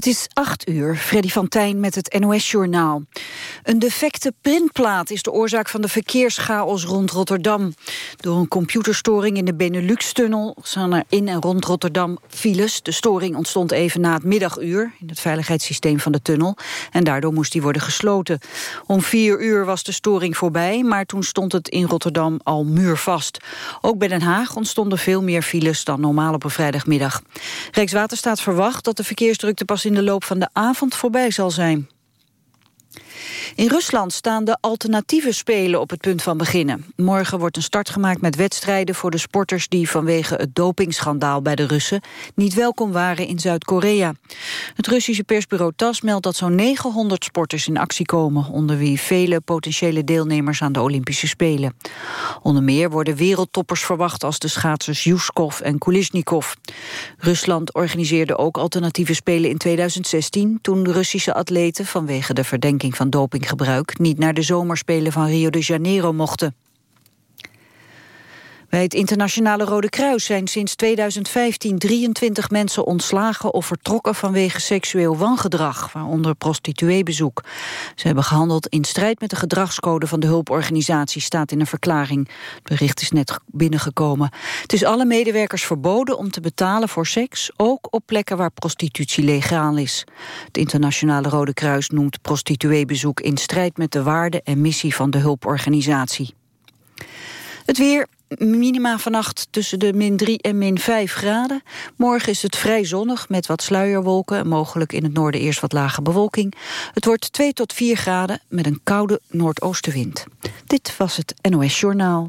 Het is acht uur, Freddy van Tijn met het NOS-journaal. Een defecte printplaat is de oorzaak van de verkeerschaos rond Rotterdam. Door een computerstoring in de Benelux-tunnel... zijn er in en rond Rotterdam files. De storing ontstond even na het middaguur... in het veiligheidssysteem van de tunnel. En daardoor moest die worden gesloten. Om vier uur was de storing voorbij... maar toen stond het in Rotterdam al muurvast. Ook bij Den Haag ontstonden veel meer files... dan normaal op een vrijdagmiddag. Rijkswaterstaat verwacht dat de verkeersdrukte pas in de loop van de avond voorbij zal zijn. In Rusland staan de alternatieve spelen op het punt van beginnen. Morgen wordt een start gemaakt met wedstrijden voor de sporters... die vanwege het dopingschandaal bij de Russen niet welkom waren in Zuid-Korea. Het Russische persbureau TAS meldt dat zo'n 900 sporters in actie komen... onder wie vele potentiële deelnemers aan de Olympische Spelen. Onder meer worden wereldtoppers verwacht als de schaatsers Yuskov en Kulishnikov. Rusland organiseerde ook alternatieve spelen in 2016... toen Russische atleten vanwege de verdenking van dopinggebruik niet naar de zomerspelen van Rio de Janeiro mochten. Bij het Internationale Rode Kruis zijn sinds 2015 23 mensen ontslagen of vertrokken vanwege seksueel wangedrag, waaronder prostitueebezoek. Ze hebben gehandeld in strijd met de gedragscode van de hulporganisatie, staat in een verklaring. Het bericht is net binnengekomen. Het is alle medewerkers verboden om te betalen voor seks, ook op plekken waar prostitutie legaal is. Het Internationale Rode Kruis noemt prostitueebezoek in strijd met de waarde en missie van de hulporganisatie. Het weer, Minima vannacht tussen de min 3 en min 5 graden. Morgen is het vrij zonnig met wat sluierwolken... en mogelijk in het noorden eerst wat lage bewolking. Het wordt 2 tot 4 graden met een koude noordoostenwind. Dit was het NOS Journaal.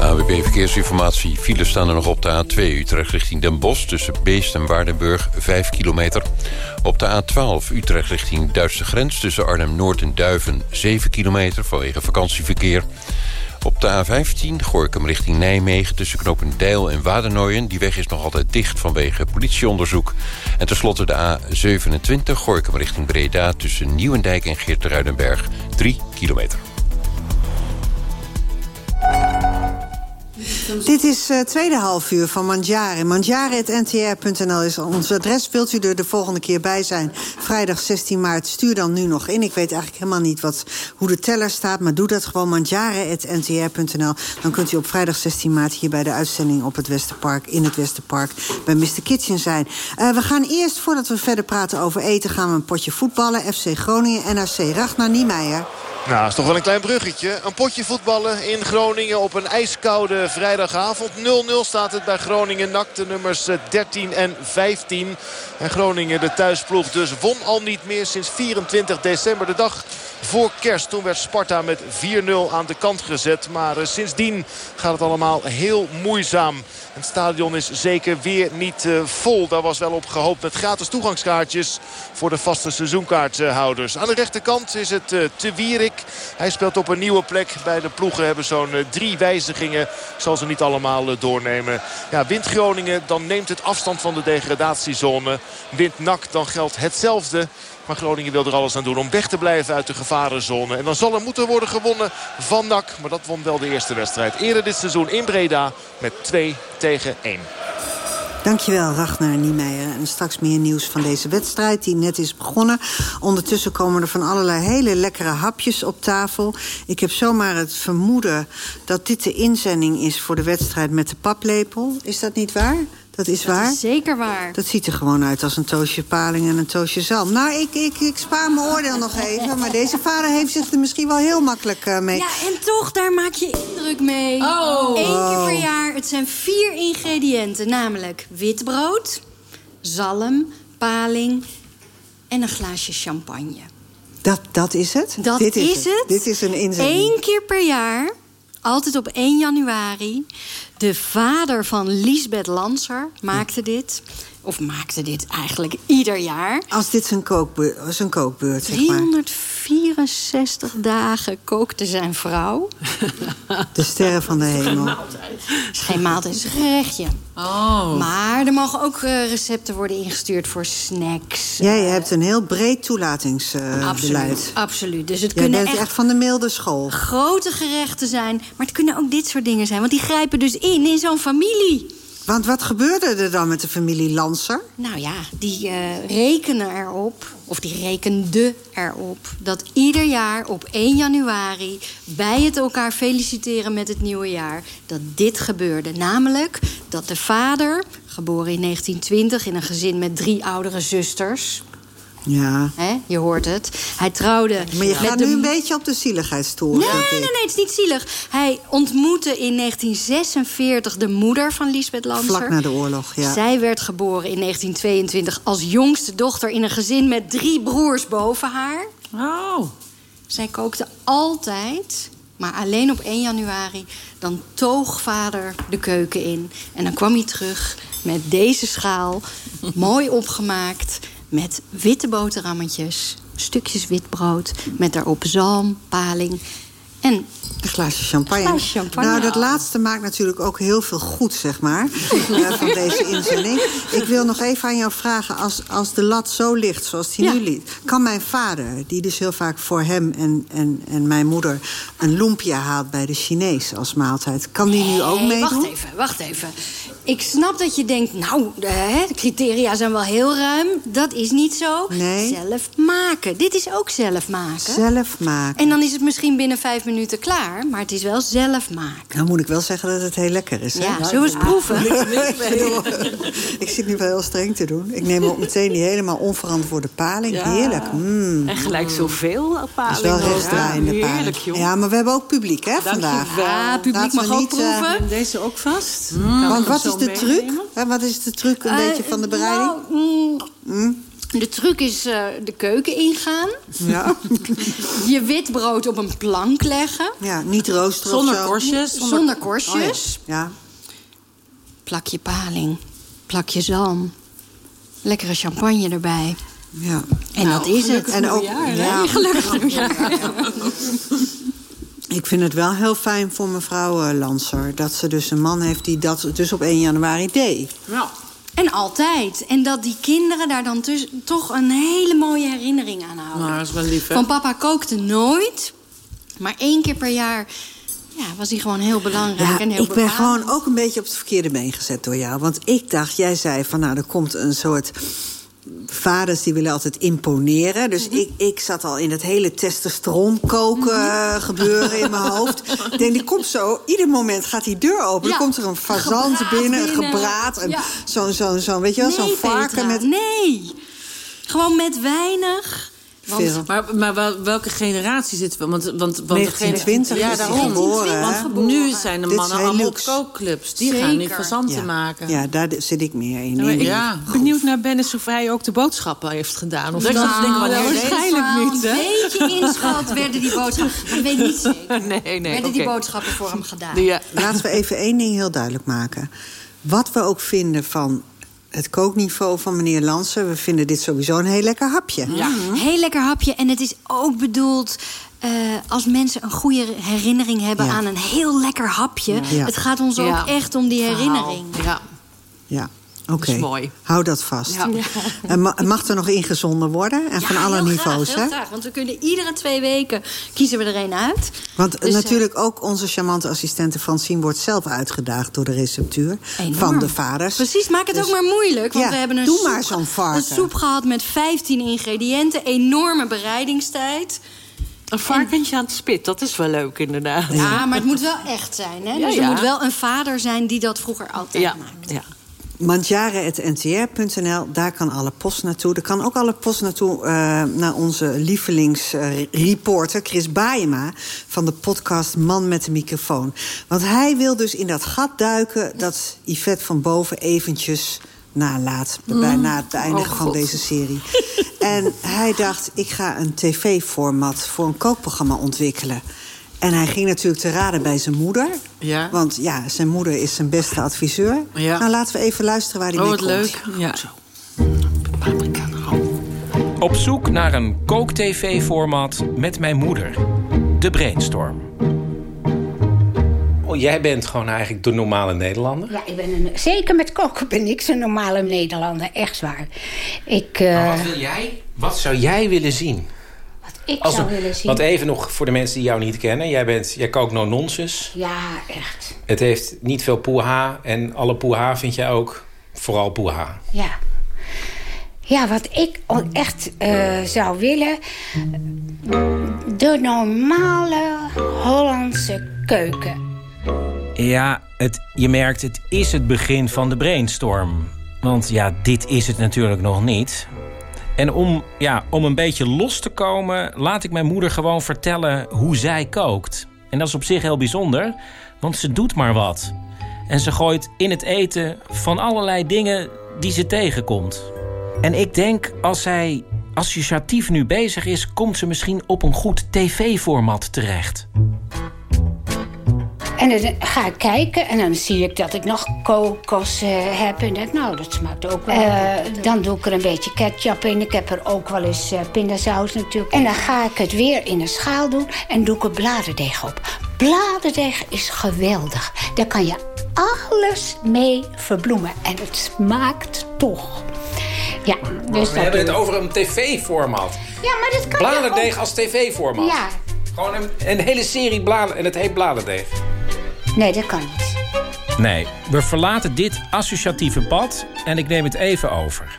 AWB Verkeersinformatie. Files staan er nog op de A2 Utrecht richting Den Bosch... tussen Beest en Waardenburg, 5 kilometer. Op de A12 Utrecht richting Duitse grens... tussen Arnhem-Noord en Duiven, 7 kilometer vanwege vakantieverkeer... Op de A15 Gorkum richting Nijmegen tussen knopen Deil en Wadernooien. Die weg is nog altijd dicht vanwege politieonderzoek. En tenslotte de A27 Gorkum richting Breda tussen Nieuwendijk en Geertruidenberg. 3 kilometer. Dit is uh, tweede halfuur van Mandjare. Mandjare.ntr.nl is ons adres. Wilt u er de volgende keer bij zijn? Vrijdag 16 maart. Stuur dan nu nog in. Ik weet eigenlijk helemaal niet wat, hoe de teller staat. Maar doe dat gewoon mandjare.ntr.nl. Dan kunt u op vrijdag 16 maart hier bij de uitzending op het Westerpark... in het Westerpark bij Mr. Kitchen zijn. Uh, we gaan eerst, voordat we verder praten over eten... gaan we een potje voetballen. FC Groningen, NAC. Ragnar Niemeyer. Nou, is toch wel een klein bruggetje. Een potje voetballen in Groningen op een ijskoude vrijdagavond. 0-0 staat het bij Groningen NAC, de nummers 13 eh, en 15. En Groningen, de thuisploeg, dus won al niet meer sinds 24 december. De dag voor kerst. Toen werd Sparta met 4-0 aan de kant gezet. Maar uh, sindsdien gaat het allemaal heel moeizaam. Het stadion is zeker weer niet uh, vol. Daar was wel op gehoopt met gratis toegangskaartjes voor de vaste seizoenkaarthouders. Aan de rechterkant is het uh, Te Wierik. Hij speelt op een nieuwe plek. Bij de ploegen hebben zo'n drie wijzigingen. Zal ze niet allemaal doornemen. Ja, wint Groningen, dan neemt het afstand van de degradatiezone. Wint NAC, dan geldt hetzelfde. Maar Groningen wil er alles aan doen om weg te blijven uit de gevarenzone. En dan zal er moeten worden gewonnen van NAC. Maar dat won wel de eerste wedstrijd. Eerder dit seizoen in Breda met 2 tegen 1. Dankjewel, Ragnar Niemeyer. En straks meer nieuws van deze wedstrijd die net is begonnen. Ondertussen komen er van allerlei hele lekkere hapjes op tafel. Ik heb zomaar het vermoeden dat dit de inzending is... voor de wedstrijd met de paplepel. Is dat niet waar? Dat is waar? Is zeker waar. Dat ziet er gewoon uit als een toosje paling en een toosje zalm. Nou, ik, ik, ik spaar mijn oordeel nog even. Maar deze vader heeft zich er misschien wel heel makkelijk uh, mee. Ja, en toch, daar maak je indruk mee. Oh. Eén keer per jaar. Het zijn vier ingrediënten. Namelijk witbrood, zalm, paling en een glaasje champagne. Dat, dat is het? Dat Dit is, het. het. Dit is een inzending. Eén keer per jaar. Altijd op 1 januari. De vader van Lisbeth Lanser maakte dit. Of maakte dit eigenlijk ieder jaar. Als dit zijn, kookbeurt, zijn kookbeurt, zeg maar. 364 dagen kookte zijn vrouw. De sterren van de hemel. Het is geen maaltijd, het is een gerechtje. Oh. Maar er mogen ook uh, recepten worden ingestuurd voor snacks. Jij hebt een heel breed toelatingsbeleid. Uh, absoluut, absoluut. Dus het Jij kunnen bent echt, echt van de milde school. grote gerechten zijn. Maar het kunnen ook dit soort dingen zijn. Want die grijpen dus in in zo'n familie. Want wat gebeurde er dan met de familie Lanser? Nou ja, die uh, rekenen erop, of die rekende erop... dat ieder jaar op 1 januari bij het elkaar feliciteren met het nieuwe jaar... dat dit gebeurde. Namelijk dat de vader, geboren in 1920 in een gezin met drie oudere zusters... Ja. He, je hoort het. Hij trouwde... Maar je gaat nu een beetje op de zieligheidsstoel. Nee, nee, nee, het is niet zielig. Hij ontmoette in 1946 de moeder van Lisbeth Lanser. Vlak na de oorlog, ja. Zij werd geboren in 1922 als jongste dochter... in een gezin met drie broers boven haar. Oh. Zij kookte altijd, maar alleen op 1 januari... dan toog vader de keuken in. En dan kwam hij terug met deze schaal, mooi opgemaakt met witte boterhammetjes, stukjes wit brood... met daarop zalm, paling en een glaasje champagne. Een glaasje champagne. Nou, dat laatste maakt natuurlijk ook heel veel goed, zeg maar, uh, van deze inzending. Ik wil nog even aan jou vragen, als, als de lat zo ligt zoals die Ja. nu ligt... kan mijn vader, die dus heel vaak voor hem en, en, en mijn moeder... een lumpia haalt bij de Chinees als maaltijd... kan die nu ook meedoen? Wacht even, wacht even. Ik snap dat je denkt, nou, de, hè, de criteria zijn wel heel ruim. Dat is niet zo. Nee. Zelf maken. Dit is ook zelf maken. Zelf maken. En dan is het misschien binnen vijf minuten klaar, maar het is wel zelf maken. Dan moet ik wel zeggen dat het heel lekker is. Hè? Ja, zullen we eens proeven? ik zit nu wel heel streng te doen. Ik neem ook meteen die helemaal onverantwoorde paling. Ja. Heerlijk. Mm. En gelijk zoveel Dat paling. is wel rechtdraaiende Ja, paling. Heerlijk, joh. Ja, maar we hebben ook publiek, hè, vandaag. Ja, publiek Laten mag ook niet, eh, proeven. Neem deze ook vast. Want wat is de truc? wat is de truc een beetje van de bereiding? Nou, mm, De truc is eh, de keuken ingaan. Ja. Je wit brood op een plank leggen. ja, niet roosteren Zonder of zo. korstjes. Zonder, korstjes. Oh, ja. Plakje paling. Plakje zalm. Lekkere champagne erbij. ja. En dat is het. En ook, ja, Gelukkig nieuwjaar. ik vind het wel heel fijn voor mevrouw eh, Lanser... dat ze dus een man heeft die dat dus op 1 januari deed. Ja. En altijd. En dat die kinderen daar dan dus toch een hele mooie herinnering aan houden. Nou, dat is wel lief, hè? Van papa kookte nooit. Maar één keer per jaar ja, was hij gewoon heel belangrijk Ja, en heel ik ben gewoon ook een beetje op het verkeerde been gezet door jou. Want ik dacht, jij zei van nou, er komt een soort... Vaders die willen altijd imponeren. Dus Mhm. ik, ik zat al in het hele testosteron koken eh, gebeuren in mijn hoofd. Ik denk, die komt zo, ieder moment gaat die deur open. Ja. Dan komt er een fazant Gebraad binnen, een binnen. gebraad. Ja. zo'n, zo'n, zo'n, weet je wel, zo'n Nee, varken Petra, met... Nee. Gewoon met weinig. Want Veel. Maar, maar wel- welke generatie zitten we? Want, want, want degene- 1920 ja, daarom. geboren. Nu zijn de mannen allemaal op luxe. kookclubs. Die gaan nu fazanten Ja. maken. Ja, daar zit ik meer in. Ja, ik Ja. benieuwd naar Bennis of hij ook de boodschappen heeft gedaan. Of Ik denken, Nou, wanneer deed waarschijnlijk niet, hè? Een beetje inschat werden die boodschappen. Ik weet niet zeker. Nee, nee, werden die boodschappen voor hem gedaan. Ja. Laten we even één ding heel duidelijk maken. Wat we ook vinden van het kookniveau van meneer Lansen... we vinden dit sowieso een heel lekker hapje. Ja. Heel lekker hapje. En het is ook bedoeld eh, als mensen een goede herinnering hebben Ja. aan een heel lekker hapje. Ja. Het gaat ons Ja. ook echt om die herinnering. Ja. Ja, oké. is mooi. Hou dat vast. Ja. En mag er nog ingezonden worden? En Ja, van alle heel niveaus, graag, heel hè? graag, want we kunnen iedere twee weken kiezen we er een uit. Want Dus, natuurlijk ook onze charmante assistente Francine... wordt zelf uitgedaagd door de receptuur Enorm. van de vaders. Precies, maak het Dus- ook maar moeilijk. Want Ja, we hebben een doe soep, maar zo'n varken. een soep gehad met 15 ingrediënten. Enorme bereidingstijd. Een varkentje aan het spit, dat is wel leuk inderdaad. Ja, maar het moet wel echt zijn. Hè? Ja, dus er ja. moet wel een vader zijn die dat vroeger altijd Ja, maakte. ja. Mandjaren.ntr.nl, daar kan alle post naartoe. Er kan ook alle post naartoe eh, naar onze lievelingsreporter Chris Baayema... van de podcast Man met de microfoon. Want hij wil dus in dat gat duiken dat Yvette van Boven eventjes nalaat... bij, na het beëindigen Oh, van deze serie. en hij dacht, ik ga een tv-format voor een kookprogramma ontwikkelen... En hij ging natuurlijk te raden bij zijn moeder. Ja. Want ja, zijn moeder is zijn beste adviseur. Ja. Nou, laten we even luisteren waar hij Oh, mee wat komt. leuk. Ja. Op zoek naar een kook-tv-format met mijn moeder. De Brainstorm. Oh, jij bent gewoon eigenlijk de normale Nederlander. Ja, ik ben een, zeker met koken ben ik zo'n normale Nederlander, echt waar. Ik, eh, Maar wat wil jij? Wat zou jij willen zien? Ik Als zou willen zien. Want even nog voor de mensen die jou niet kennen. Jij, bent, jij kookt no nonsense. Ja, echt. Het heeft niet veel poeha. En alle poeha vind jij ook vooral poeha. Ja. Ja, wat ik echt eh, zou willen... De normale Hollandse keuken. Ja, het, je merkt, het is het begin van de brainstorm. Want ja, dit is het natuurlijk nog niet. En om, ja, om een beetje los te komen... laat ik mijn moeder gewoon vertellen hoe zij kookt. En dat is op zich heel bijzonder, want ze doet maar wat. En ze gooit in het eten van allerlei dingen die ze tegenkomt. En ik denk, als zij associatief nu bezig is... komt ze misschien op een goed tv-format terecht. En dan ga ik kijken en dan zie ik dat ik nog kokos eh, heb. En denk, nou, dat smaakt ook wel. Eh, dan doe ik er een beetje ketchup in. Ik heb er ook wel eens eh, pindasaus natuurlijk. En dan ga ik het weer in een schaal doen en doe ik er bladerdeeg op. Bladerdeeg is geweldig. Daar kan je alles mee verbloemen. En het smaakt toch. Ja, dus We dat hebben het over een tv-format. Ja, maar dat kan Bladerdeeg je als tv-format. ook. Ja, Gewoon een, een hele serie bladen en het heet bladerdeeg. nee, dat kan niet. Nee, we verlaten dit associatieve pad en ik neem het even over.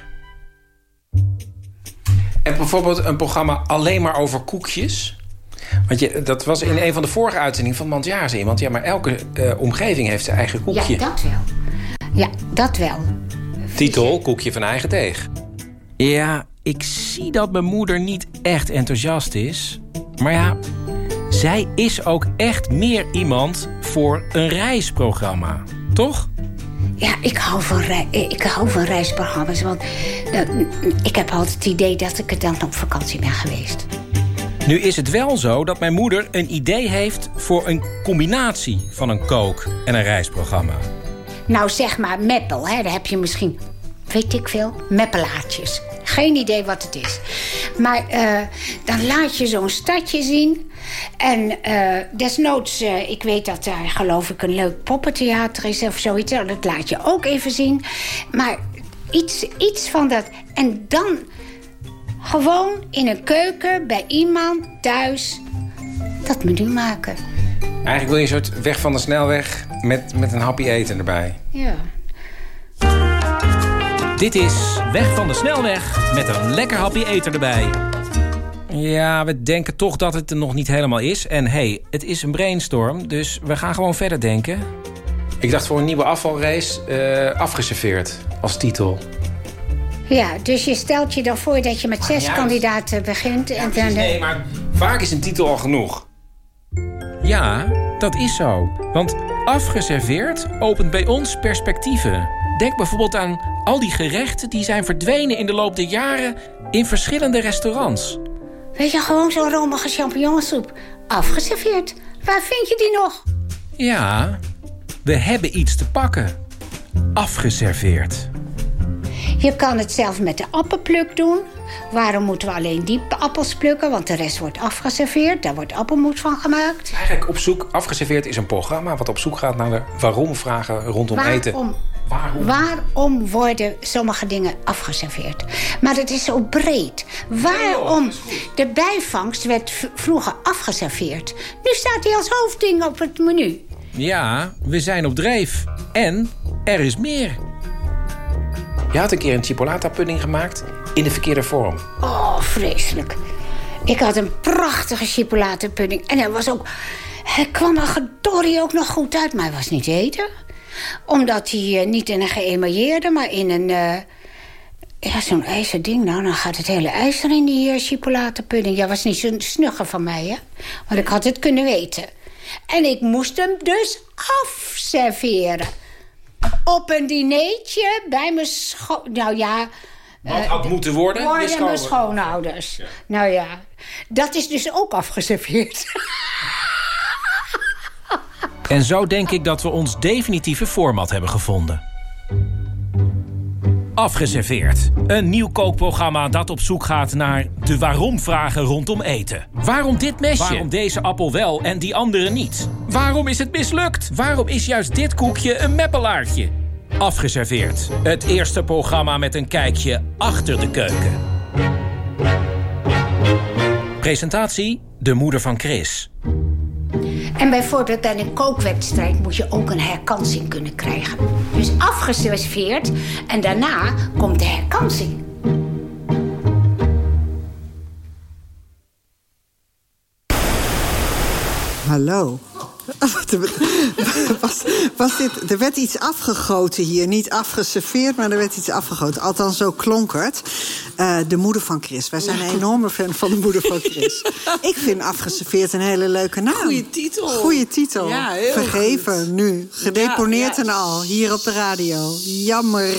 En bijvoorbeeld een programma alleen maar over koekjes. Want je, dat was in een van de vorige uitzendingen van Mandjaar zei iemand... ja, maar elke eh, omgeving heeft zijn eigen koekje. Ja, dat wel. Ja, dat wel. Titel, koekje van eigen deeg. Ja, ik zie dat mijn moeder niet echt enthousiast is. Maar ja, zij is ook echt meer iemand voor een reisprogramma. Toch? Ja, ik hou van, rei- ik hou van reisprogramma's. Want eh, ik heb altijd het idee dat ik er dan op vakantie ben geweest. Nu is het wel zo dat mijn moeder een idee heeft... voor een combinatie van een kook- en een reisprogramma. Nou, zeg maar meppel, hè, daar heb je misschien, weet ik veel, meppelaartjes. Geen idee wat het is. Maar eh, dan laat je zo'n stadje zien. En eh, desnoods, eh, ik weet dat daar geloof ik een leuk poppentheater is of zoiets. Dat laat je ook even zien. Maar iets, iets van dat. En dan gewoon in een keuken bij iemand thuis dat menu maken. Eigenlijk wil je een soort weg van de snelweg met, met een happy eten erbij. Ja. Dit is Weg van de Snelweg met een lekker happy eten erbij. Ja, we denken toch dat het er nog niet helemaal is. En hey, het is een brainstorm, dus we gaan gewoon verder denken. Ik dacht voor een nieuwe afvalrace eh, afgeserveerd als titel. Ja, dus je stelt je dan voor dat je met zes niet uit. kandidaten begint. en dan, Precies, nee, maar vaak is een titel al genoeg. Ja, dat is zo. Want afgeserveerd opent bij ons perspectieven. Denk bijvoorbeeld aan al die gerechten die zijn verdwenen in de loop der jaren in verschillende restaurants. Weet je, gewoon zo'n romige champignonsoep. Afgeserveerd. Waar vind je die nog? Ja, we hebben iets te pakken. Afgeserveerd. Je kan het zelf met de appelpluk doen. Waarom moeten we alleen die appels plukken? Want de rest wordt afgeserveerd. Daar wordt appelmoes van gemaakt. Eigenlijk op zoek, afgeserveerd is een programma wat op zoek gaat naar de waarom-vragen rondom eten. Waarom, waarom worden sommige dingen afgeserveerd? Maar het is zo breed. Waarom? De bijvangst werd vroeger afgeserveerd. Nu staat hij als hoofdding op het menu. Ja, we zijn op dreef. En er is meer. Je had een keer een chipolata pudding gemaakt in de verkeerde vorm. Oh, vreselijk. Ik had een prachtige chipolatenpudding. En hij was ook... Hij kwam er gedorie ook nog goed uit, maar hij was niet te eten. Omdat hij eh, niet in een geëmailleerde, maar in een... eh, ja, zo'n ijzer ding. Nou, dan gaat het hele ijzer in die uh, chipolatenpudding. Ja, was niet zo'n snugger van mij, hè. Want ik had het kunnen weten. En ik moest hem dus afserveren. Op een dineetje bij mijn scho... Nou ja... Wat had moeten worden? Worden mijn schoon- schoonouders. Nou ja, dat is dus ook afgeserveerd. En zo denk ik dat we ons definitieve format hebben gevonden. Afgeserveerd. Een nieuw kookprogramma dat op zoek gaat naar de waarom-vragen rondom eten. Waarom dit mesje? Waarom deze appel wel en die andere niet? Waarom is het mislukt? Waarom is juist dit koekje een meppelaartje? Afgeserveerd. Het eerste programma met een kijkje achter de keuken. Presentatie, de moeder van Chris. En bijvoorbeeld bij een kookwedstrijd moet je ook een herkansing kunnen krijgen. Dus afgeserveerd en daarna komt de herkansing. Hallo. Was, was dit, er werd iets afgegoten hier. Niet afgeserveerd, maar er werd iets afgegoten. Althans, zo klonk het. Eh, de moeder van Chris. Wij zijn een enorme fan van de moeder van Chris. Ik vind afgeserveerd een hele leuke naam. Goeie titel. Goeie titel. Ja, heel Vergeven, goed. nu. Gedeponeerd Ja, ja. en al. Hier op de radio. Jammer.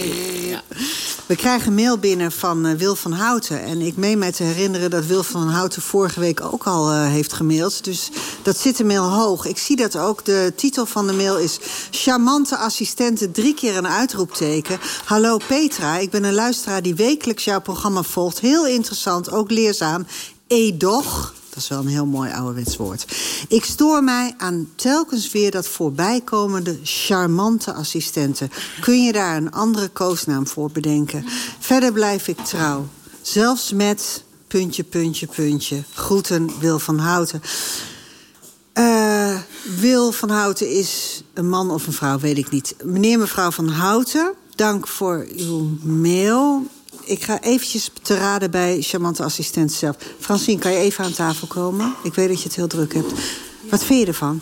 We krijgen mail binnen van eh, Wil van Houten. En ik meen mij te herinneren dat Wil van Houten vorige week ook al eh, heeft gemaild. Dus dat zit de mail hoog. Ik zie dat ook. De titel van de mail is... Charmante assistente, drie keer een uitroepteken. Hallo Petra, ik ben een luisteraar die wekelijks jouw programma volgt. Heel interessant, ook leerzaam. Edoch, dat is wel een heel mooi ouderwets woord. Ik stoor mij aan telkens weer dat voorbijkomende charmante assistenten. Kun je daar een andere koosnaam voor bedenken? Verder blijf ik trouw. Zelfs met puntje, puntje, puntje. Groeten, Wil van Houten. Eh, Wil van Houten is een man of een vrouw, weet ik niet. Meneer, mevrouw van Houten, dank voor uw mail. Ik ga eventjes te raden bij charmante assistent zelf. Francine, kan je even aan tafel komen? Ik weet dat je het heel druk hebt. Wat vind je ervan?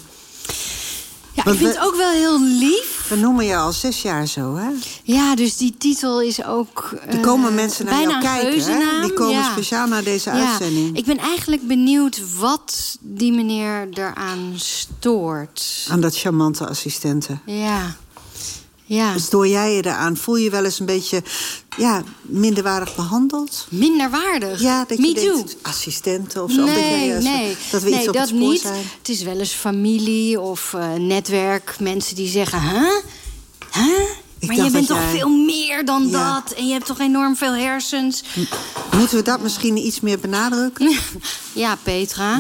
Ja, Want ik vind we- het ook wel heel lief. We noemen je al zes jaar zo, hè? Ja, dus die titel is ook... Er komen mensen naar jou kijken, hè? Die komen ja. speciaal naar deze Ja. uitzending. Ik ben eigenlijk benieuwd wat die meneer eraan stoort. Aan dat charmante assistenten. Ja. Ja. Stoor jij je eraan? Voel je je wel eens een beetje ja, minderwaardig behandeld? Minderwaardig? Ja, dat je Me denkt, too. assistenten of zo. Of dat je, Nee, nee. Dat we nee, iets op dat het spoor niet. zijn. Het is wel eens familie of eh, netwerk. Mensen die zeggen, huh? Huh? Ik Maar je bent toch jij- veel meer dan Ja. dat? En je hebt toch enorm veel hersens? Moeten we dat misschien iets meer benadrukken? Ja, Petra.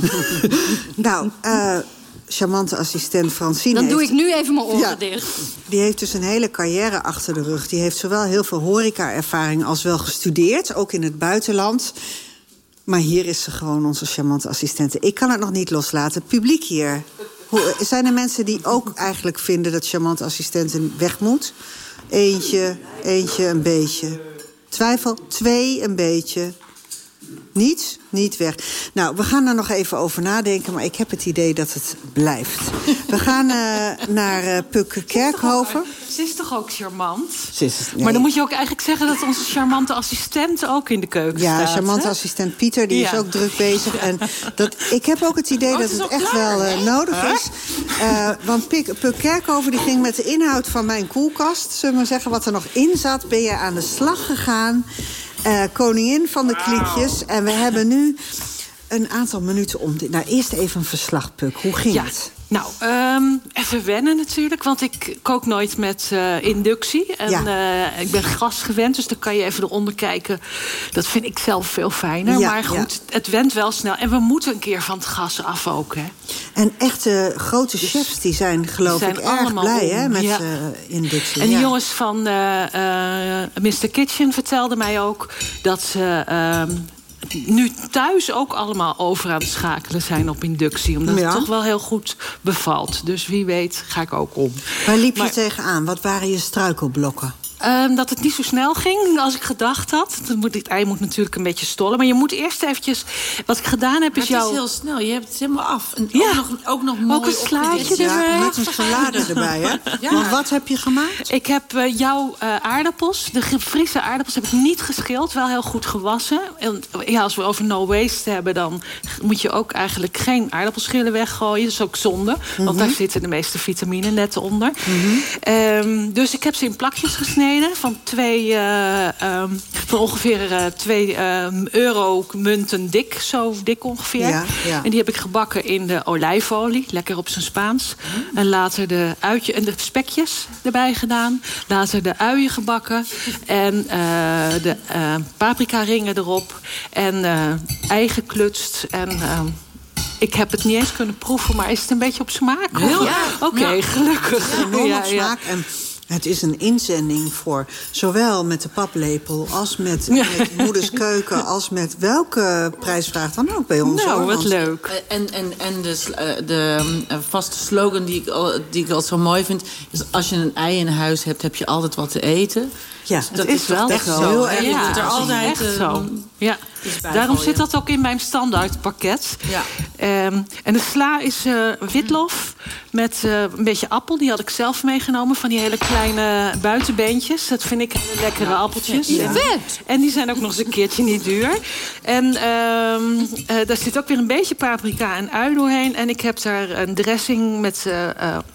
nou, eh, charmante assistent Francine Dan doe ik nu even mijn oren Ja. dicht. Die heeft dus een hele carrière achter de rug. Die heeft zowel heel veel horeca-ervaring als wel gestudeerd. Ook in het buitenland. Maar hier is ze gewoon onze charmante assistente. Ik kan het nog niet loslaten. Publiek hier. Hoe, zijn er mensen die ook eigenlijk vinden dat charmante assistenten weg moet? Eentje, eentje, een beetje. Twijfel, twee, een beetje. Niet? Niet weg. Nou, we gaan er nog even over nadenken, maar ik heb het idee dat het blijft. We gaan eh, naar eh Puk Kerkhoven. Ze is toch ook charmant? Ze is- nee. Maar dan moet je ook eigenlijk zeggen dat onze charmante assistent ook in de keuken Ja, staat. charmante hè? assistent Pieter, die is Ja. ook druk bezig. En dat, ik heb ook het idee Oh, dat het echt klaar, wel eh, nodig is. Want Puk Kerkhoven die ging met de inhoud van mijn koelkast... zullen we maar zeggen wat er nog in zat... ben je aan de slag gegaan. Eh, koningin van de kliekjes. En we hebben nu een aantal minuten om... dit- Nou, eerst even een verslag, Puk. Hoe ging Ja. het? Nou, ehm, even wennen natuurlijk, want ik kook nooit met eh, inductie. En Ja. eh, ik ben gas gewend, dus dan kan je even eronder kijken. Dat vind ik zelf veel fijner. Ja, maar goed, het went wel snel. En we moeten een keer van het gas af ook, hè. En echte grote chefs die zijn geloof zijn ik erg allemaal blij hè, met eh, inductie. En de jongens van Mr. Kitchen vertelden mij ook dat ze ehm, nu thuis ook allemaal over aan het schakelen zijn op inductie. Omdat Ja. het toch wel heel goed bevalt. Dus wie weet ga ik ook om. Waar liep je Maar- tegenaan? Wat waren je struikelblokken? Ehm, dat het niet zo snel ging als ik gedacht had. Dan moet, het ei moet natuurlijk een beetje stollen. Maar je moet eerst eventjes... Wat ik gedaan heb, Maar is het jouw... is heel snel. Je hebt het helemaal af. En Ja. ook, nog, ook nog mooi Ook een slaatje erbij. Ja, met een salade erbij, hè? Ja. Want wat heb je gemaakt? Ik heb eh, jouw eh, aardappels, de gefriese aardappels, heb ik niet geschild. Wel heel goed gewassen. En, ja, als we over no waste hebben, dan moet je ook eigenlijk geen aardappelschillen weggooien. Dat is ook zonde, want daar zitten de meeste vitamine net onder. Ehm, dus ik heb ze in plakjes gesneden van twee, ehm, van ongeveer eh, twee ehm, euro munten dik, zo dik ongeveer. Ja, ja. En die heb ik gebakken in de olijfolie, lekker op zijn Spaans. En later de uitje en de spekjes erbij gedaan. Later de uien gebakken en eh, de paprika ringen erop en eh ei geklutst en eh, ik heb het niet eens kunnen proeven, maar is het een beetje op smaak? Heel erg. Oké, Ja. gelukkig. Ja, op ja. smaak. En Het is een inzending voor zowel met de paplepel als met, met moeders keuken... als met welke prijsvraag dan ook bij ons. Nou, hoor, wat want- leuk. En, en, en de, eh, de eh, vaste slogan die ik, al- die ik altijd zo mooi vind... is als je een ei in huis hebt, heb je altijd wat te eten. Ja, Dus dat is wel echt zo. zo. Heel erg Je ja, moet er dat is altijd echt eh, zo. Ja. Daarom zit dat ook in mijn standaardpakket. Ja. Ehm, en de sla is eh, witlof met eh, een beetje appel. Die had ik zelf meegenomen van die hele kleine buitenbeentjes. Dat vind ik hele lekkere appeltjes. Ja. En, die zijn ook nog eens een keertje niet duur. En ehm, eh, daar zit ook weer een beetje paprika en ui doorheen. En ik heb daar een dressing met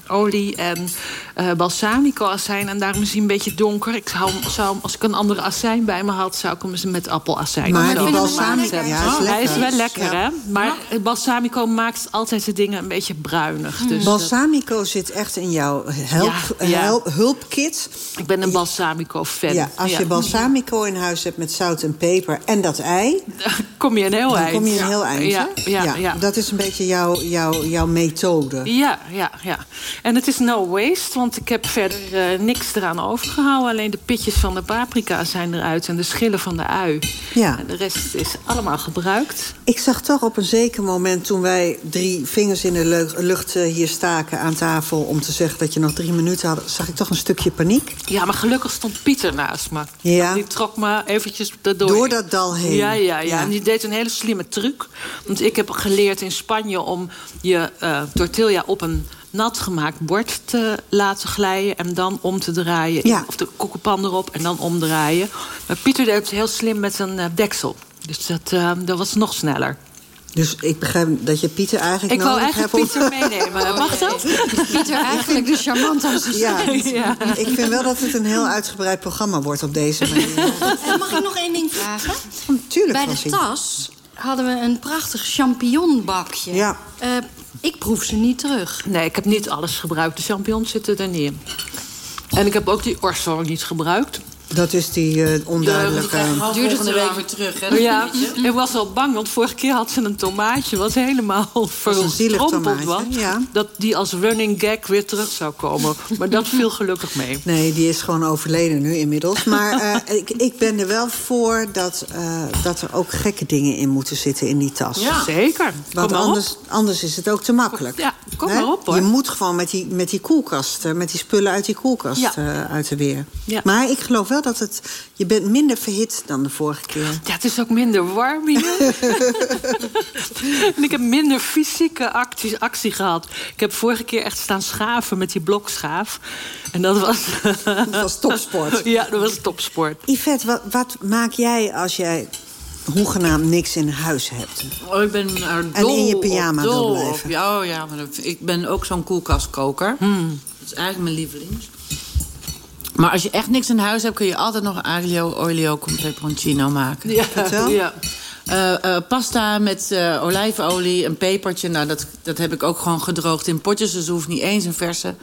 olie en eh balsamico azijn. En daarom is hij een beetje donker. Ik zou, zou, als ik een andere azijn bij me had, zou ik hem eens met appelazijn Maar gemaakt balsamico, ja, is Hij is wel lekker, Ja. hè? Maar het balsamico maakt altijd de dingen een beetje bruinig. Dus dat- Balsamico zit echt in jouw help, hulpkit. ik ben een balsamico-fan. Ja, als je balsamico in huis hebt met zout en peper en dat ei... kom je een heel dan eind. kom je een heel eind, Ja, ja, ja. Dat is een beetje jouw, jouw, jouw methode. Ja, ja, ja. En het is no waste, want ik heb verder eh, niks eraan overgehouden. Alleen de pitjes van de paprika zijn eruit en de schillen van de ui. Ja. En de rest is allemaal gebruikt. Ik zag toch op een zeker moment toen wij drie vingers in de lu- lucht eh, hier staken aan tafel... om te zeggen dat je nog drie minuten had, zag ik toch een stukje paniek. Ja, maar gelukkig stond Pieter naast me. Ja. Die trok me eventjes erdoor. Door dat dal heen. Ja, ja, ja, Ja. En die deed een hele slimme truc. Want ik heb geleerd in Spanje om je eh, tortilla op een nat gemaakt bord te laten glijden... en dan om te draaien. Ja. Of de koekenpan erop en dan omdraaien. Maar Pieter deed het heel slim met een eh, deksel. Dus dat, eh, dat was nog sneller. Dus ik begrijp dat je Pieter eigenlijk Ik wou nodig eigenlijk hebt om- Pieter meenemen. Mag dat? Pieter eigenlijk de charmante assistent. Ja, Ja. ik vind wel dat het een heel uitgebreid programma wordt op deze manier. En mag ik nog één ding vragen? Tuurlijk, Bij de Francine. tas hadden we een prachtig champignonbakje. Ja. Eh, ik proef ze niet terug. Nee, ik heb niet alles gebruikt. De champignons zitten er niet in. En ik heb ook die orzo niet gebruikt. Dat is die eh, onduidelijke... Duurde te de lang. week weer terug, hè? Ja, ik was wel bang, want vorige keer had ze een tomaatje... wat helemaal verstrompeld was. tomaatje, ja. Dat die als running gag weer terug zou komen. Maar dat viel gelukkig mee. Nee, die is gewoon overleden nu inmiddels. Maar eh, ik, ik ben er wel voor dat, eh, dat er ook gekke dingen in moeten zitten in die tas. Ja. Zeker. Kom Want maar op. anders, anders is het ook te makkelijk. Ja, kom maar op, hoor. Je moet gewoon met die, met die koelkast, met die spullen uit die koelkast Ja. eh, uit de weer. Ja. Maar ik geloof wel dat het, je bent minder verhit dan de vorige keer. Ja, het is ook minder warm hier. en ik heb minder fysieke actie, actie gehad. Ik heb vorige keer echt staan schaven met die blokschaaf. En dat was... Dat was topsport. ja, dat was topsport. Yvette, wat, wat maak jij als jij hoegenaamd niks in huis hebt? Oh, ik ben er En dol in je pyjama op, wil blijven. op. Ja, oh ja, maar ik ben ook zo'n koelkastkoker. Hmm. Dat is eigenlijk mijn lieveling. Maar als je echt niks in huis hebt... kun je altijd nog aglio, olio con peperoncino maken. Ja, Vertel. ja. Eh, eh, pasta met eh, olijfolie, een pepertje. Nou, dat, dat heb ik ook gewoon gedroogd in potjes. Dus hoeft niet eens een verse.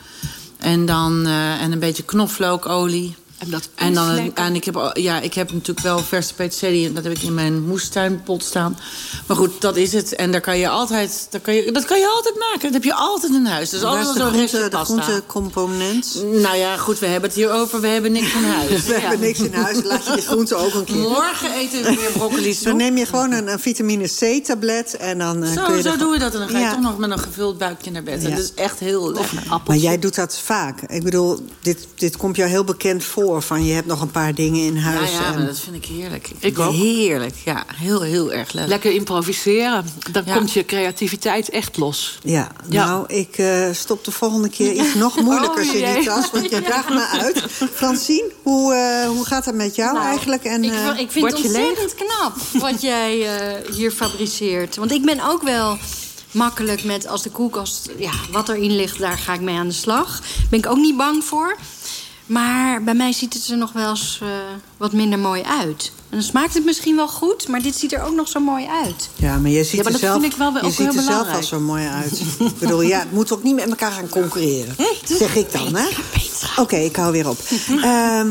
En dan eh, en een beetje knoflookolie. En dat En, dan, en ik, heb, ja, ik heb natuurlijk wel verse peterselie. en Dat heb ik in mijn moestuinpot staan. Maar goed, dat is het. En daar kan je altijd, daar kan je, dat kan je altijd maken. Dat heb je altijd in huis. Dus altijd de zo'n groente, restje de pasta. groentecomponent? Nou ja, goed, we hebben het hier over. We hebben niks in huis. We hebben niks in huis, laat je die groente ook een keer. Morgen eten we weer broccoli Dan soep. neem je gewoon een, een vitamine C-tablet en dan eh, kun Zo, je zo doen we dat. En dan ga je Ja. toch nog met een gevuld buikje naar bed. Ja. Dat is echt heel lekker. Maar jij doet dat vaak. Ik bedoel, dit, dit komt jou heel bekend voor. Van je hebt nog een paar dingen in Ja, huis. ja, en- maar dat vind ik heerlijk. Ik ook. Heerlijk, ja. Heel, heel erg leuk. Lekker improviseren. Dan Ja. komt je creativiteit echt los. Ja, Ja. nou, ik eh, stop de volgende keer iets nog moeilijkers Oh, in die tas. Want je daagt me uit. Francine, hoe, eh, hoe gaat het met jou Nou, eigenlijk? En, ik, eh, ik vind het ontzettend knap wat jij eh, hier fabriceert. Want ik ben ook wel makkelijk met als de koelkast, ja, wat erin ligt, daar ga ik mee aan de slag. Ben ik ook niet bang voor. Maar bij mij ziet het er nog wel eens eh, wat minder mooi uit. En dan smaakt het misschien wel goed, maar dit ziet er ook nog zo mooi uit. ja, maar je ziet Ja, maar er dat zelf, vind ik wel je ziet er zelf belangrijk. zo mooi uit. ik bedoel, ja, het moet ook niet met elkaar gaan concurreren. Zeg ik dan, hè? Oké, ik hou weer op. Ehm,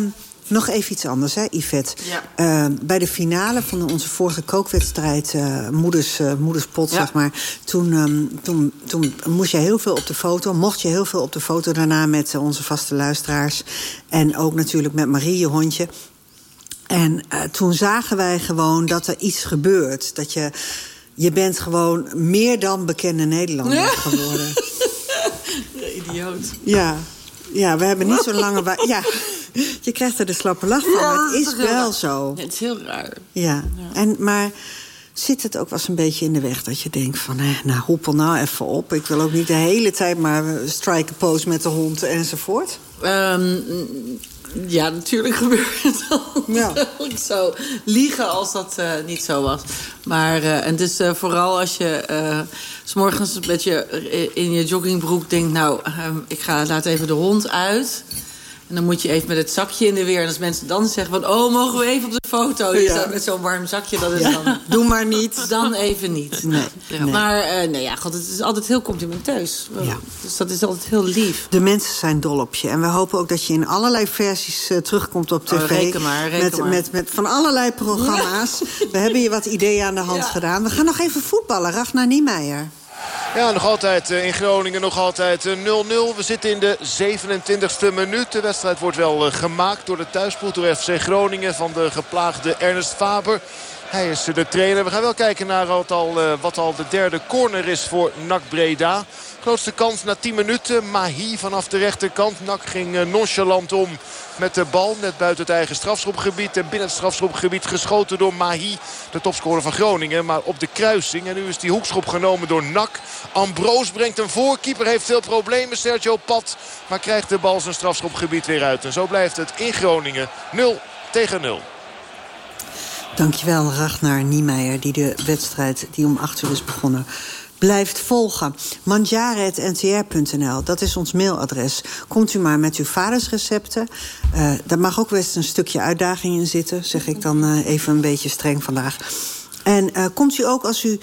Nog even iets anders, hè, Yvette. Ja. Eh, bij de finale van onze vorige kookwedstrijd, uh, Moeders, uh, Moederspot, Ja. zeg maar. Toen, ehm, toen, toen moest je heel veel op de foto, mocht je heel veel op de foto daarna met eh, onze vaste luisteraars. En ook natuurlijk met Marie, je hondje. En eh, toen zagen wij gewoon dat er iets gebeurt. Dat je, je bent gewoon meer dan bekende Nederlander Ja. geworden. Idioot. Ja, ja we hebben niet zo lange... Ja, je krijgt er de slappe lach van, maar het is wel raar. zo. Het is heel raar. Ja, En, maar zit het ook wel eens een beetje in de weg dat je denkt van... eh, nou, hoepel nou even op. Ik wil ook niet de hele tijd maar eh, strike pose met de hond enzovoort. Ehm, ja, natuurlijk gebeurt het al. Ja. Ik zou liegen als dat eh, niet zo was. Maar eh, en het is eh, vooral als je s morgens met je in je joggingbroek denkt... nou, ehm, ik ga, laat even de hond uit... En dan moet je even met het zakje in de weer. En als mensen dan zeggen van... oh, mogen we even op de foto? Je Ja. staat met zo'n warm zakje, dat is Ja, dan... Doe maar niet. Dan even niet. Nee, Ja, nee. Maar eh, nee, ja, God, het is altijd heel complimenteus. Ja. Dus dat is altijd heel lief. De mensen zijn dol op je. En we hopen ook dat je in allerlei versies eh, terugkomt op tv. Oh, reken maar, reken met, maar. Met, met van allerlei programma's. We hebben je wat ideeën aan de hand gedaan. We gaan nog even voetballen. Ragnar Niemeyer. Ja, nog altijd eh, in Groningen, nog altijd eh, 0-0. We zitten in de 27e minuut. De wedstrijd wordt wel eh, gemaakt door de thuisploeg, door FC Groningen... van de geplaagde Ernest Faber. Hij is de trainer. We gaan wel kijken naar wat al, eh, wat al de derde corner is voor NAC Breda. Grootste kans na 10 minuten. Mahi vanaf de rechterkant. NAC ging eh, nonchalant om met de bal. Net buiten het eigen strafschopgebied. En binnen het strafschopgebied geschoten door Mahi. De topscorer van Groningen. Maar op de kruising. En nu is die hoekschop genomen door NAC. Ambroos brengt hem voor. Keeper heeft veel problemen. Sergio Pat. Maar krijgt de bal zijn strafschopgebied weer uit. En zo blijft het in Groningen 0 tegen 0. Dankjewel, Ragnar Niemeyer, die de wedstrijd die om 8 uur is begonnen blijft volgen. Manjare.ntr.nl, dat is ons mailadres. Komt u maar met uw vadersrecepten. Uh, daar mag ook best een stukje uitdaging in zitten, zeg ik dan uh, even een beetje streng vandaag. En uh, komt u ook als u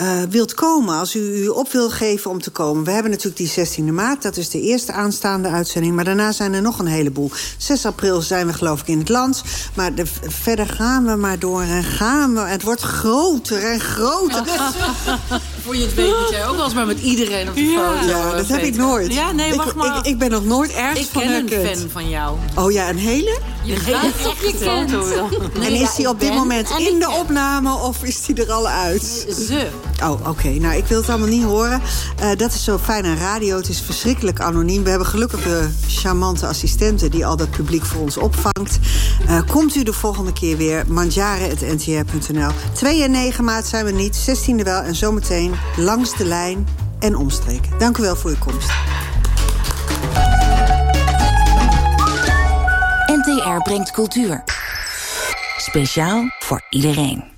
uh, wilt komen, als u u op wil geven om te komen. We hebben natuurlijk die 16e maart, dat is de eerste aanstaande uitzending. Maar daarna zijn er nog een heleboel. 6 april zijn we geloof ik in het land. Maar de, verder gaan we maar door en gaan we. Het wordt groter en groter. Voor je het weet moet jij ook wel eens maar met iedereen op de foto. Ja, dat heb ik nooit. Ja, nee, wacht ik, maar. Ik, ik ben nog nooit ergens ik van ken herkend. een fan van jou. Oh ja, een hele? Je gaat op je foto. En is die op dit moment in de opname of is die er al uit? Ze. Oh, oké. Nou, ik wil het allemaal niet horen. Uh, dat is zo fijn aan radio. Het is verschrikkelijk anoniem. We hebben gelukkig de charmante assistenten... die al dat publiek voor ons opvangt. Uh, komt u de volgende keer weer. Manjare.ntr.nl 2 en 9 maart zijn we niet. 16e wel. En zometeen langs de lijn en omstreken. Dank u wel voor uw komst. NTR brengt cultuur. Speciaal voor iedereen.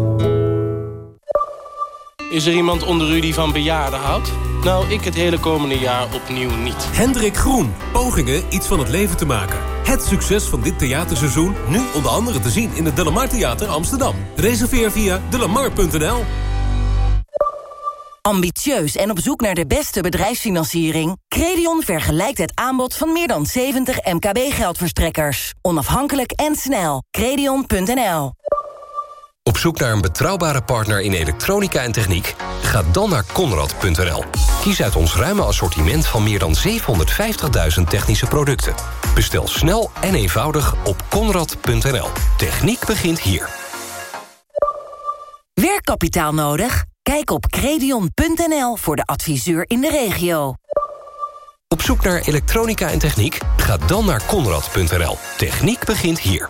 Is er iemand onder u die van bejaarden houdt? Nou, ik het hele komende jaar opnieuw niet. Hendrik Groen. Pogingen iets van het leven te maken. Het succes van dit theaterseizoen nu onder andere te zien in het Delamar Theater Amsterdam. Reserveer via delamar.nl. Ambitieus en op zoek naar de beste bedrijfsfinanciering? Credion vergelijkt het aanbod van meer dan 70 MKB-geldverstrekkers. Onafhankelijk en snel. Credion.nl Op zoek naar een betrouwbare partner in elektronica en techniek? Ga dan naar Conrad.nl. Kies uit ons ruime assortiment van meer dan 750.000 technische producten. Bestel snel en eenvoudig op Conrad.nl. Techniek begint hier. Werkkapitaal nodig? Kijk op credion.nl voor de adviseur in de regio. Op zoek naar elektronica en techniek? Ga dan naar Conrad.nl. Techniek begint hier.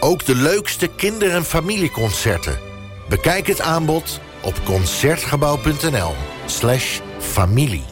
Ook de leukste kinder- en familieconcerten. Bekijk het aanbod op Concertgebouw.nl slash familie.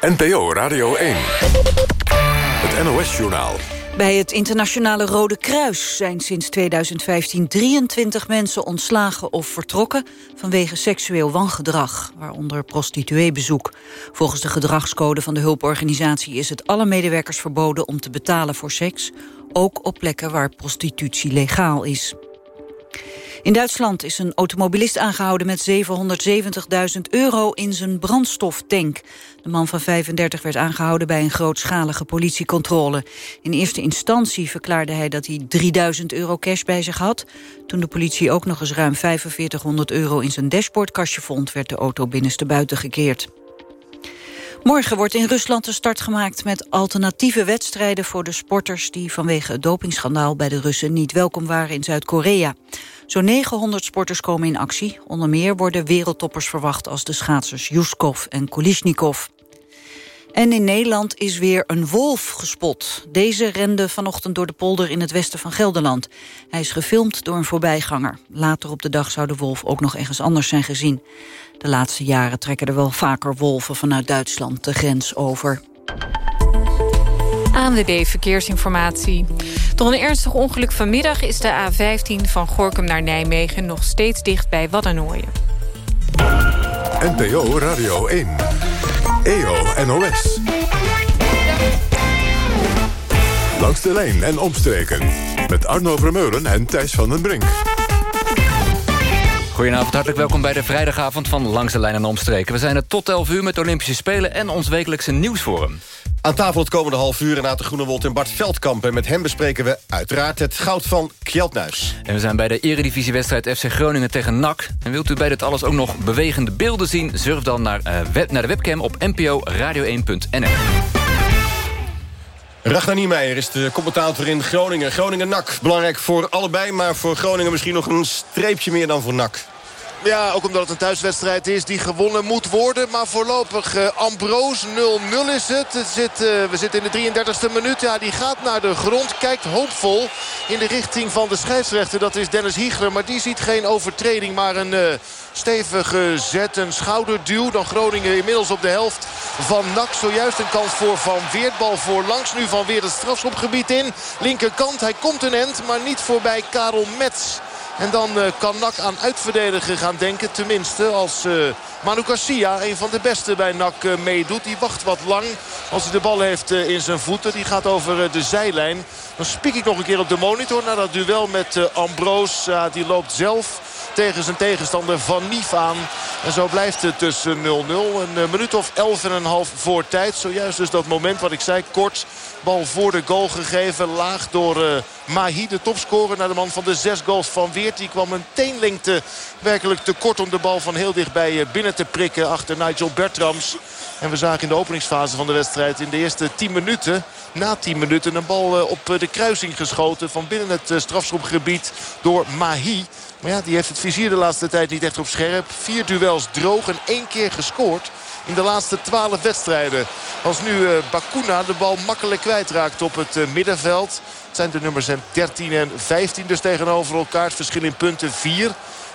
NPO Radio 1. Het NOS-journaal. Bij het internationale Rode Kruis zijn sinds 2015 23 mensen ontslagen of vertrokken vanwege seksueel wangedrag, waaronder prostitueebezoek. Volgens de gedragscode van de hulporganisatie is het alle medewerkers verboden om te betalen voor seks, ook op plekken waar prostitutie legaal is. In Duitsland is een automobilist aangehouden met 770.000 euro in zijn brandstoftank. De man van 35 werd aangehouden bij een grootschalige politiecontrole. In eerste instantie verklaarde hij dat hij 3000 euro cash bij zich had. Toen de politie ook nog eens ruim 4500 euro in zijn dashboardkastje vond... werd de auto binnenstebuiten gekeerd. Morgen wordt in Rusland de start gemaakt met alternatieve wedstrijden voor de sporters die vanwege het dopingschandaal bij de Russen niet welkom waren in Zuid-Korea. Zo'n 900 sporters komen in actie. Onder meer worden wereldtoppers verwacht als de schaatsers Yuskov en Kulishnikov. En in Nederland is weer een wolf gespot. Deze rende vanochtend door de polder in het westen van Gelderland. Hij is gefilmd door een voorbijganger. Later op de dag zou de wolf ook nog ergens anders zijn gezien. De laatste jaren trekken er wel vaker wolven vanuit Duitsland de grens over. ANWB Verkeersinformatie. Door een ernstig ongeluk vanmiddag is de A15 van Gorkum naar Nijmegen... nog steeds dicht bij Waddenooien. NPO Radio 1. EO NOS. Langs de lijn en omstreken. Met Arno Vermeulen en Thijs van den Brink. Goedenavond, hartelijk welkom bij de vrijdagavond van Langs de Lijn en Omstreken. We zijn er tot 11 uur met de Olympische Spelen en ons wekelijkse nieuwsforum. Aan tafel het komende half uur Renate Groenewold en Bart Veldkamp. En met hem bespreken we uiteraard het goud van Kjeldnuis. En we zijn bij de eredivisiewedstrijd FC Groningen tegen NAC. En wilt u bij dit alles ook nog bewegende beelden zien... surf dan naar, uh, web, naar de webcam op npo radio1.nl. Ragnar Niemeyer is de commentator in Groningen. Groningen-NAC, belangrijk voor allebei... maar voor Groningen misschien nog een streepje meer dan voor NAC. Ja, ook omdat het een thuiswedstrijd is die gewonnen moet worden. Maar voorlopig uh, Ambroos 0-0 is het. zit, uh, we zitten in de 33e minuut. Ja, die gaat naar de grond. Kijkt hoopvol in de richting van de scheidsrechter. Dat is Dennis Hiegler. Maar die ziet geen overtreding. Maar een uh, stevige zet. Een schouderduw. Dan Groningen inmiddels op de helft van NAC. Zojuist een kans voor Van Weert. Bal voorlangs. Nu Van Weert het strafschopgebied in. Linkerkant. Hij komt een end. Maar niet voorbij Karel Metz. En dan uh, kan NAC aan uitverdedigen gaan denken. Tenminste als uh, Manu Garcia, een van de beste bij NAC, uh, meedoet. Die wacht wat lang als hij de bal heeft in zijn voeten. Die gaat over de zijlijn. Dan spiek ik nog een keer op de monitor naar dat duel met Ambroos. die loopt zelf tegen zijn tegenstander Van Nief aan. En zo blijft het tussen 0-0. Een minuut of 11 en een half voor tijd. Zojuist dus dat moment wat ik zei, kort. Bal voor de goal gegeven. Laag door uh, Mahi, de topscorer. Naar de man van de zes goals van Weert. Die kwam een teenlengte werkelijk te kort om de bal van heel dichtbij binnen te prikken. Achter Nigel Bertrams. En we zagen in de openingsfase van de wedstrijd in de eerste 10 minuten... na 10 minuten een bal op de kruising geschoten... van binnen het strafschopgebied door Mahi. Ja, die heeft het vizier de laatste tijd niet echt op scherp. Vier duels droog en één keer gescoord in de laatste twaalf wedstrijden. Als nu uh, Bakuna de bal makkelijk kwijtraakt op het uh, middenveld. Het zijn de nummers 13 en 15 dus tegenover elkaar. Het verschil in punten 4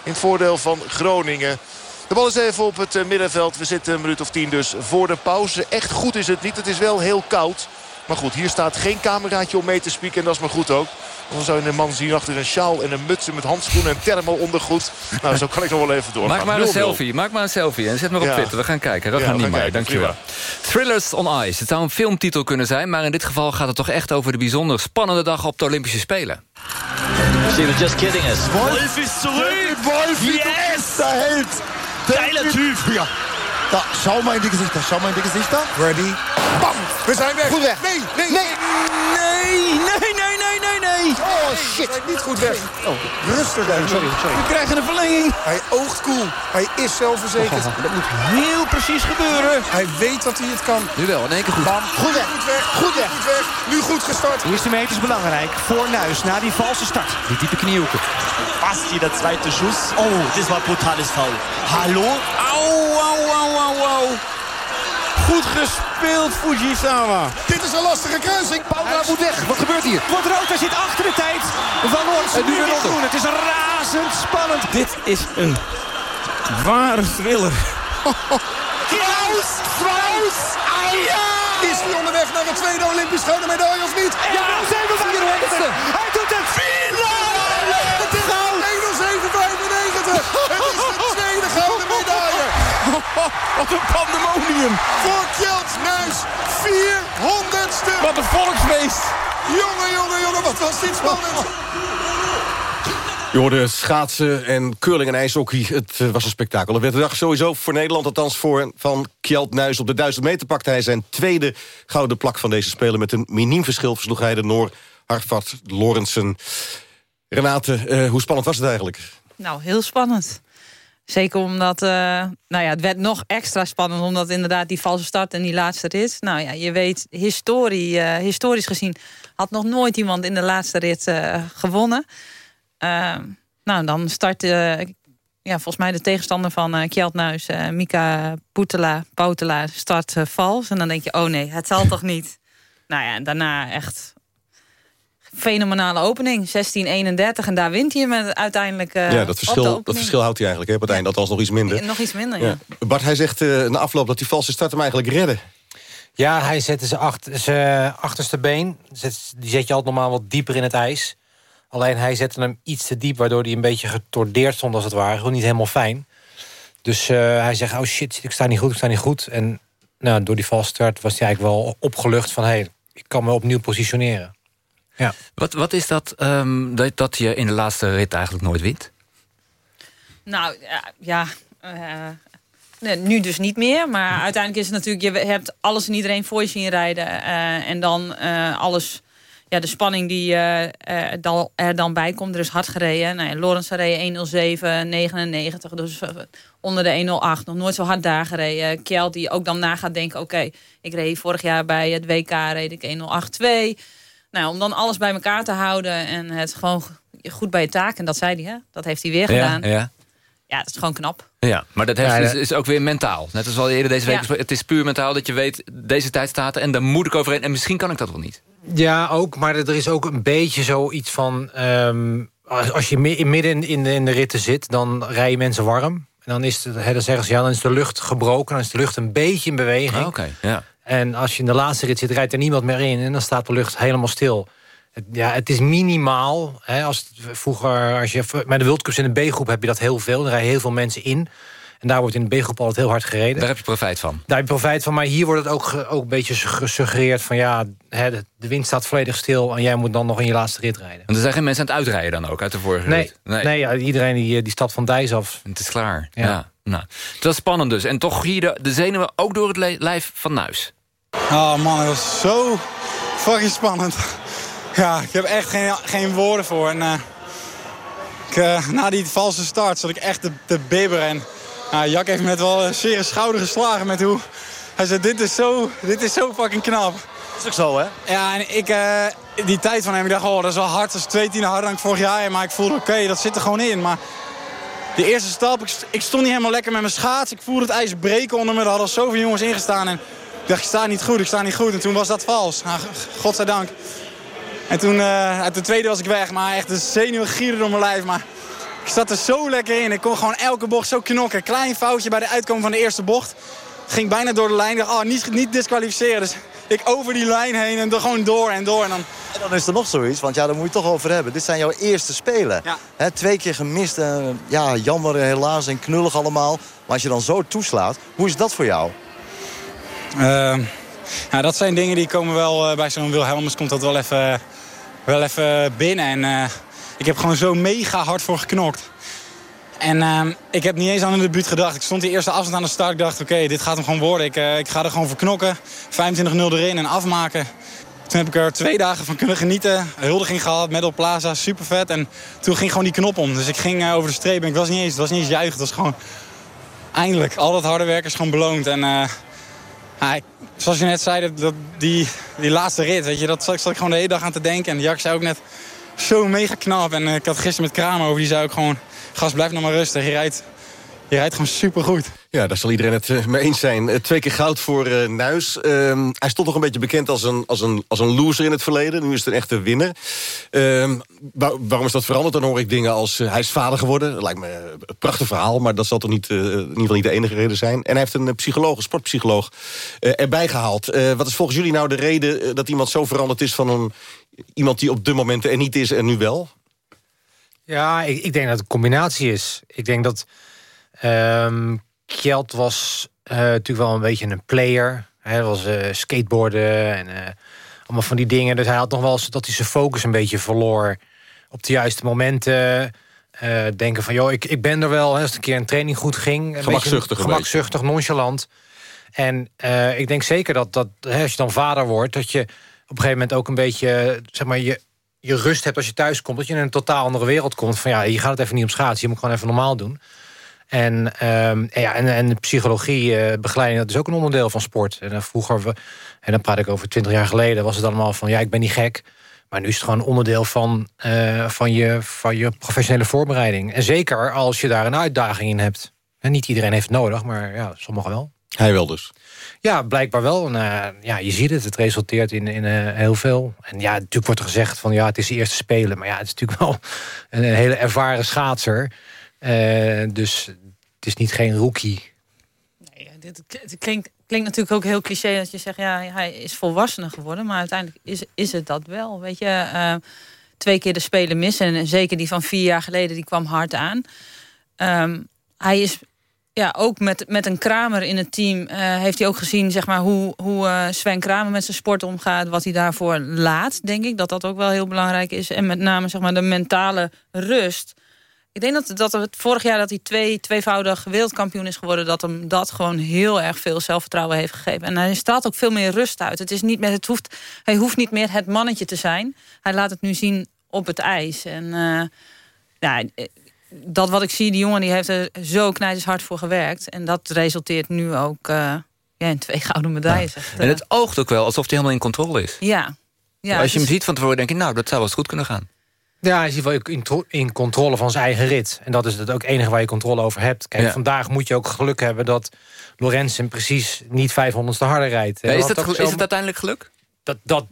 in het voordeel van Groningen. De bal is even op het uh, middenveld. We zitten een minuut of 10 dus voor de pauze. Echt goed is het niet. Het is wel heel koud. Maar goed, hier staat geen cameraatje om mee te spieken. En dat is maar goed ook. Dan zou je een man zien achter een sjaal en een muts met handschoenen en thermo ondergoed. Nou, zo kan ik nog wel even doorgaan. Maak maar een selfie, maak maar een selfie en zet maar op ja. Twitter. We gaan kijken. Dat ja, gaat niet meer. Dankjewel. Thrillers on Ice. Het zou een filmtitel kunnen zijn, maar in dit geval gaat het toch echt over de bijzonder spannende dag op de Olympische Spelen. She was just kidding us. Wolf is terug! Wolf yes! der Held! Geiler Typ! Ja. Da, schau mal in die Gesichter, schau mal in die Gesichter. Ready? Bam! We zijn weg! Goed weg! Nee, nee, nee! Oh, Oh shit. Niet goed weg. Oh, Rustig, sorry, sorry. We krijgen een verlenging. Hij oogt cool. Hij is zelfverzekerd. Dat moet heel precies gebeuren. Hij weet dat hij het kan. Nu wel, in één keer goed. Bam. Goed weg. Goed weg. Goed weg. Goed weg. Nu goed gestart. De eerste meter is belangrijk voor Nuis na die valse start. Die diepe kniehoeken. Basti, der zweite Schuss. Oh, das war brutales Foul. Hallo? Au, au, au, au, au. Goed gespeeld, Fujisawa. Dit is een lastige kruising. Paula moet weg. Wat gebeurt hier? Wordt rood, hij zit achter de tijd van ons. En nu weer groen. Het is razendspannend. Dit is een ware thriller. Klaus! Klaus! Aja! Is hij onderweg naar een tweede Olympisch gouden medaille of niet? Ja, 795. Hij doet het. Het is 1.07.95. Het is Wat een pandemonium. Voor Kjeld Nuis. 400ste. Wat een volksfeest. Jongen, jongen, jongen. Wat was dit spannend. Je hoorde schaatsen en curling en ijshockey. Het eh, was een spektakel. Het werd de dag sowieso voor Nederland, althans voor van Kjeld Nuis. Op de 1000 meter pakte hij zijn tweede gouden plak van deze Spelen. Met een miniem verschil versloeg hij de Noor Hartvat Lorensen. Renate, eh, hoe spannend was het eigenlijk? Nou, heel spannend. Zeker omdat, eh, nou ja, het werd nog extra spannend... omdat inderdaad die valse start en die laatste rit... nou ja, je weet, historie, eh, historisch gezien... had nog nooit iemand in de laatste rit eh, gewonnen. Eh, nou, dan start ja, volgens mij de tegenstander van Kjeld Nuis... eh, Mika Poetela, Poutela, start vals. En dan denk je, oh nee, het zal toch niet. Nou ja, en daarna echt fenomenale opening. 16-31 en daar wint hij met uiteindelijk eh, ja, dat op de verschil, dat verschil houdt hij eigenlijk. Hè? Op het eind althans nog iets minder. Nog iets minder, ja. Ja. Bart, hij zegt eh, na afloop dat die valse start hem eigenlijk redden. Ja, hij zette zijn, achter, zijn achterste been. Die zet je altijd normaal wat dieper in het ijs. Alleen hij zette hem iets te diep... waardoor hij een beetje getordeerd stond als het ware. Gewoon niet helemaal fijn. Dus eh, hij zegt, oh shit, ik sta niet goed, ik sta niet goed. En nou, door die valstart was hij eigenlijk wel opgelucht van... hé, hey, ik kan me opnieuw positioneren. Ja. Wat, wat is dat, ehm, dat dat je in de laatste rit eigenlijk nooit wint? Nou, ja, ja eh, nee, nu dus niet meer. Maar uiteindelijk is het natuurlijk... je hebt alles en iedereen voor je zien rijden. eh, en dan eh, alles... Ja, de spanning die eh, eh, dan, er dan bij komt. Er is hard gereden. Nou ja, Lorenz reed 1.07, 99. Dus onder de 1.08. Nog nooit zo hard daar gereden. Kjeld die ook dan na gaat denken... Oké, ik reed vorig jaar bij het WK reed ik 1.08.2. Nou, om dan alles bij elkaar te houden. En het gewoon goed bij je taak. En dat zei hij, hè? Dat heeft hij weer gedaan. Ja, ja. Ja, dat is gewoon knap. Ja, maar dat heeft, Ja, is, ook weer mentaal. Net als al eerder deze week Ja. Het is puur mentaal dat je weet, deze tijd staat er... en daar moet ik overheen en misschien kan ik dat wel niet. Ja, ook. Maar er is ook een beetje zoiets van... ehm, als, je midden in, in, de, in de ritten zit, dan rijden mensen warm. En dan, is het, hè, dan zeggen ze, ja, dan is de lucht gebroken. Dan is de lucht een beetje in beweging. Ah, Oké, ja. En als je in de laatste rit zit, rijdt er niemand meer in. En dan staat de lucht helemaal stil. Het, ja, het is minimaal. Hè, als het, vroeger, als je, met de World Cups in de B-groep heb je dat heel veel. Dan rijden heel veel mensen in. En daar wordt in de B-groep altijd heel hard gereden. Daar heb je profijt van. Daar heb je profijt van. Maar hier wordt het ook, ook een beetje gesuggereerd van... ja, hè, de, wind staat volledig stil... en jij moet dan nog in je laatste rit rijden. Want er zijn geen mensen aan het uitrijden dan ook uit de vorige Nee, rit. nee. ja, iedereen die, die stapt van Dijs af. Het is klaar. Ja. Ja. Nou, het was spannend dus. En toch hier de, de zenuwen ook door het lijf van Nuis. Oh man, dat was zo fucking spannend. Ja, ik heb echt geen, geen woorden voor. En, eh, ik, eh, na die valse start zat ik echt te, te bibberen. En nou, Jack heeft me net wel een zeer schouder geslagen met hoe... Hij zei, dit is zo, dit is zo fucking knap. Is ook zo, hè? Ja, en ik, eh, die tijd van hem, ik dacht, oh, dat is wel hard. Dat is twee tienden harder dan ik vorig jaar. Maar ik voelde, oké, dat zit er gewoon in. Maar die eerste stap, ik, st- ik stond niet helemaal lekker met mijn schaats. Ik voelde het ijs breken onder me. Er hadden al zoveel jongens ingestaan. En ik dacht, ik sta niet goed, ik sta niet goed. En toen was dat vals. Nou, godzijdank. En toen, eh, uit de tweede was ik weg. Maar echt de zenuwen gieren door mijn lijf. Maar ik zat er zo lekker in. Ik kon gewoon elke bocht zo knokken. Klein foutje bij de uitkomen van de eerste bocht. Ging bijna door de lijn. Ik dacht, oh, niet, niet disqualificeren. Dus ik over die lijn heen en er gewoon door en door. En dan En dan is er nog zoiets, want ja, daar moet je het toch over hebben. Dit zijn jouw eerste spelen. Ja. Twee keer gemist. eh, ja, jammer helaas en knullig allemaal. Maar als je dan zo toeslaat, hoe is dat voor jou? Ja, dat zijn dingen die komen wel eh, bij zo'n Wilhelmus komt dat wel even, wel even binnen. En eh, ik heb gewoon zo mega hard voor geknokt. En ehm, ik heb niet eens aan een debuut gedacht. Ik stond die eerste afstand aan de start. Ik dacht, oké, dit gaat hem gewoon worden. Ik, eh, ik ga er gewoon voor knokken. 25-0 erin en afmaken. Toen heb ik er twee dagen van kunnen genieten. Huldiging gehad, Medal Plaza, super vet. En toen ging gewoon die knop om. Dus ik ging eh, over de streep en ik was niet eens, het was niet eens juichen. Het was gewoon eindelijk. Al dat harde werk is gewoon beloond. En ik, zoals je net zei, dat, die, die laatste rit, weet je, dat zat, ik gewoon de hele dag aan te denken. En Jack zei ook net, zo mega knap. En ik had gisteren met Kramer over, die zei ook gewoon... Gast, blijf nog maar rustig. Je rijdt, je rijdt gewoon supergoed. Ja, daar zal iedereen het uh, mee eens zijn. Uh, twee keer goud voor uh, Nuis. Ehm, hij stond nog een beetje bekend als een, als, een, als een loser in het verleden. Nu is het een echte winnaar. Ehm, waar, waarom is dat veranderd? Dan hoor ik dingen als hij is vader geworden. Dat lijkt me een prachtig verhaal, maar dat zal toch niet, in ieder geval niet de enige reden zijn. En hij heeft een psycholoog, een sportpsycholoog, erbij gehaald. wat is volgens jullie nou de reden dat iemand zo veranderd is... van een, iemand die op de momenten er niet is en nu wel? Ja, ik, ik denk dat het een combinatie is. Ik denk dat... Um, Kjeld was uh, natuurlijk wel een beetje een player. Hij was uh, skateboarden en uh, allemaal van die dingen. Dus hij had nog wel eens dat hij zijn focus een beetje verloor. Op de juiste momenten. denken van, joh, ik, ik ben er wel. Als het een keer een training goed ging. Een gemakzuchtig. Beetje, gemakzuchtig, nonchalant. En ik denk zeker dat, dat hè, als je dan vader wordt... dat je op een gegeven moment ook een beetje... zeg maar, je, je rust hebt als je thuis komt. Dat je in een totaal andere wereld komt. Van ja, je gaat het even niet om schaatsen. Je moet gewoon even normaal doen. En, um, ja, en, en psychologie, uh, begeleiding, dat is ook een onderdeel van sport. En dan vroeger, we, en dan praat ik over twintig jaar geleden... was het allemaal van, ja, ik ben niet gek. Maar nu is het gewoon onderdeel van, uh, van, je, van je professionele voorbereiding. En zeker als je daar een uitdaging in hebt. En niet iedereen heeft het nodig, maar ja, sommigen wel. Hij wel dus? Ja, blijkbaar wel. En, uh, ja, je ziet het, het resulteert in, in uh, heel veel. En ja, natuurlijk wordt er gezegd van ja, het is de eerste spelen. Maar ja, het is natuurlijk wel een, een hele ervaren schaatser. Uh, dus het is niet geen rookie. Nee, dit, het klinkt, klinkt natuurlijk ook heel cliché als je zegt... ja, hij is volwassener geworden. Maar uiteindelijk is, is het dat wel. Weet je, twee keer de Spelen missen. En zeker die van vier jaar geleden, die kwam hard aan. Um, hij is ja, ook met, met een Kramer in het team uh, heeft hij ook gezien zeg maar, hoe, hoe uh, Sven Kramer met zijn sport omgaat. Wat hij daarvoor laat, denk ik. Dat dat ook wel heel belangrijk is. En met name zeg maar, de mentale rust. Ik denk dat, dat het vorig jaar dat hij twee, tweevoudig wereldkampioen is geworden... dat hem dat gewoon heel erg veel zelfvertrouwen heeft gegeven. En hij straalt ook veel meer rust uit. Het is niet meer, het hoeft, hij hoeft niet meer het mannetje te zijn. Hij laat het nu zien op het ijs. En uh, ja, dat wat ik zie, die jongen die heeft er zo knijters hard voor gewerkt. En dat resulteert nu ook uh, ja, in twee gouden medailles. Ja. En het oogt ook wel alsof hij helemaal in controle is. Ja. ja Als je hem ziet van tevoren, denk je, nou, dat zou wel eens goed kunnen gaan. Ja, hij is in ieder geval in controle van zijn eigen rit. En dat is het ook enige waar je controle over hebt. Kijk, ja. vandaag moet je ook geluk hebben dat Lorenzen precies niet 500ste harder rijdt. Ja, is, dat, dat is het uiteindelijk geluk? Dat, dat,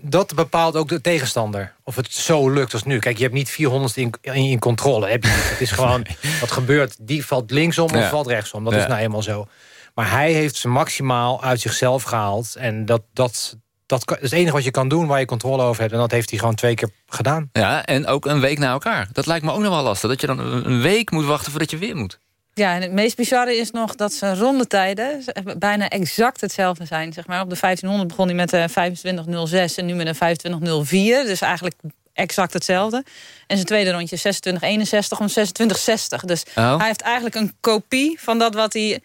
dat bepaalt ook de tegenstander. Of het zo lukt als nu. Kijk, je hebt niet 400 in, in, controle. Heb je niet. Het is gewoon, wat gebeurt, die valt linksom of ja. valt rechtsom. Dat ja. is nou eenmaal zo. Maar hij heeft ze maximaal uit zichzelf gehaald. En dat, dat, dat is het enige wat je kan doen waar je controle over hebt. En dat heeft hij gewoon twee keer gedaan. Ja, en ook een week na elkaar. Dat lijkt me ook nog wel lastig. Dat je dan een week moet wachten voordat je weer moet. Ja, en het meest bizarre is nog dat zijn rondetijden bijna exact hetzelfde zijn. Zeg maar. Op de 1500 begon hij met de 25.06 en nu met een 25.04. Dus eigenlijk exact hetzelfde. En zijn tweede rondje 26.61 om 26.60. Dus oh. hij heeft eigenlijk een kopie van dat wat hij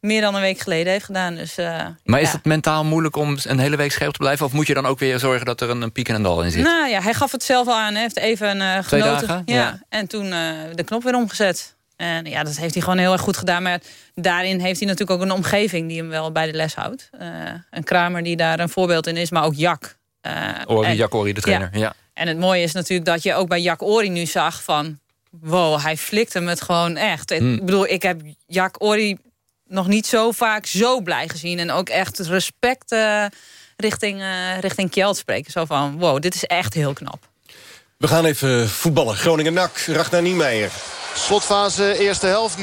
meer dan een week geleden heeft gedaan. Dus, uh, maar is het mentaal moeilijk om een hele week scherp te blijven? Of moet je dan ook weer zorgen dat er een, een piek en een dal in zit? Nou ja, hij gaf het zelf al aan. Hij heeft even uh, Twee genoten. dagen? Ja. Ja. En toen uh, de knop weer omgezet. En ja, dat heeft hij gewoon heel erg goed gedaan. Maar daarin heeft hij natuurlijk ook een omgeving die hem wel bij de les houdt. Uh, een Kramer die daar een voorbeeld in is, maar ook Jack. Uh, Ori, en, Jack Ori, de trainer. Ja. ja. En het mooie is natuurlijk dat je ook bij Jack Ori nu zag van... wow, hij flikt hem het gewoon echt. Hmm. Ik bedoel, ik heb Jack Ori nog niet zo vaak zo blij gezien. En ook echt respect uh, richting, uh, richting Kjeld spreken. Zo van, wow, dit is echt heel knap. We gaan even voetballen. Groningen-NAC, Ragnar Niemeyer. Slotfase eerste helft 0-0.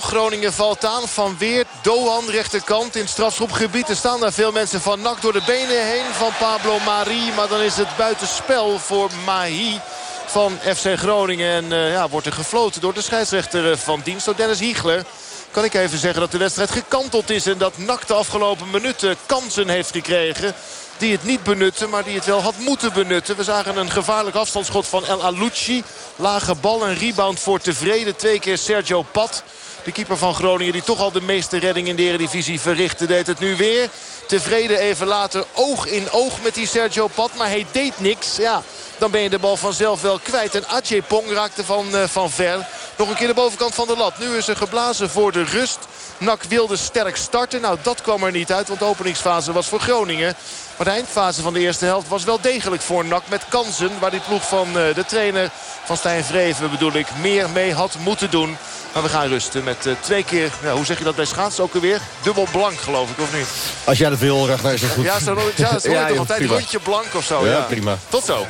Groningen valt aan van Weert. Doan rechterkant in strafschopgebied. Er staan daar veel mensen van NAC door de benen heen van Pablo Mari. Maar dan is het buitenspel voor Mahi van FC Groningen. En uh, ja, wordt er gefloten door de scheidsrechter van dienst, Dennis Hiegler kan ik even zeggen dat de wedstrijd gekanteld is. En dat NAC de afgelopen minuten kansen heeft gekregen. Die het niet benutten, maar die het wel had moeten benutten. We zagen een gevaarlijk afstandsschot van El Alouchi. Lage bal en rebound voor tevreden. Twee keer Sergio Pat. De keeper van Groningen die toch al de meeste redding in de Eredivisie verrichtte. Deed het nu weer. tevreden even later oog in oog met die Sergio Pat. Maar hij deed niks. Ja, dan ben je de bal vanzelf wel kwijt. En Ajay Pong raakte van, uh, van ver. Nog een keer de bovenkant van de lat. Nu is er geblazen voor de rust. Nak wilde sterk starten. Nou, dat kwam er niet uit. Want de openingsfase was voor Groningen. Maar de eindfase van de eerste helft was wel degelijk voor Nak. Met kansen waar die ploeg van uh, de trainer van Stijn Vreven bedoel ik meer mee had moeten doen. Maar we gaan rusten met uh, twee keer, ja, hoe zeg je dat bij schaatsen ook alweer? Dubbel blank geloof ik, of niet? Als jij dat wil, Ragnar, is dat goed. Ja, zo, ja, zo ja, toch altijd rondje blank of zo. Ja, ja. prima. Tot zo.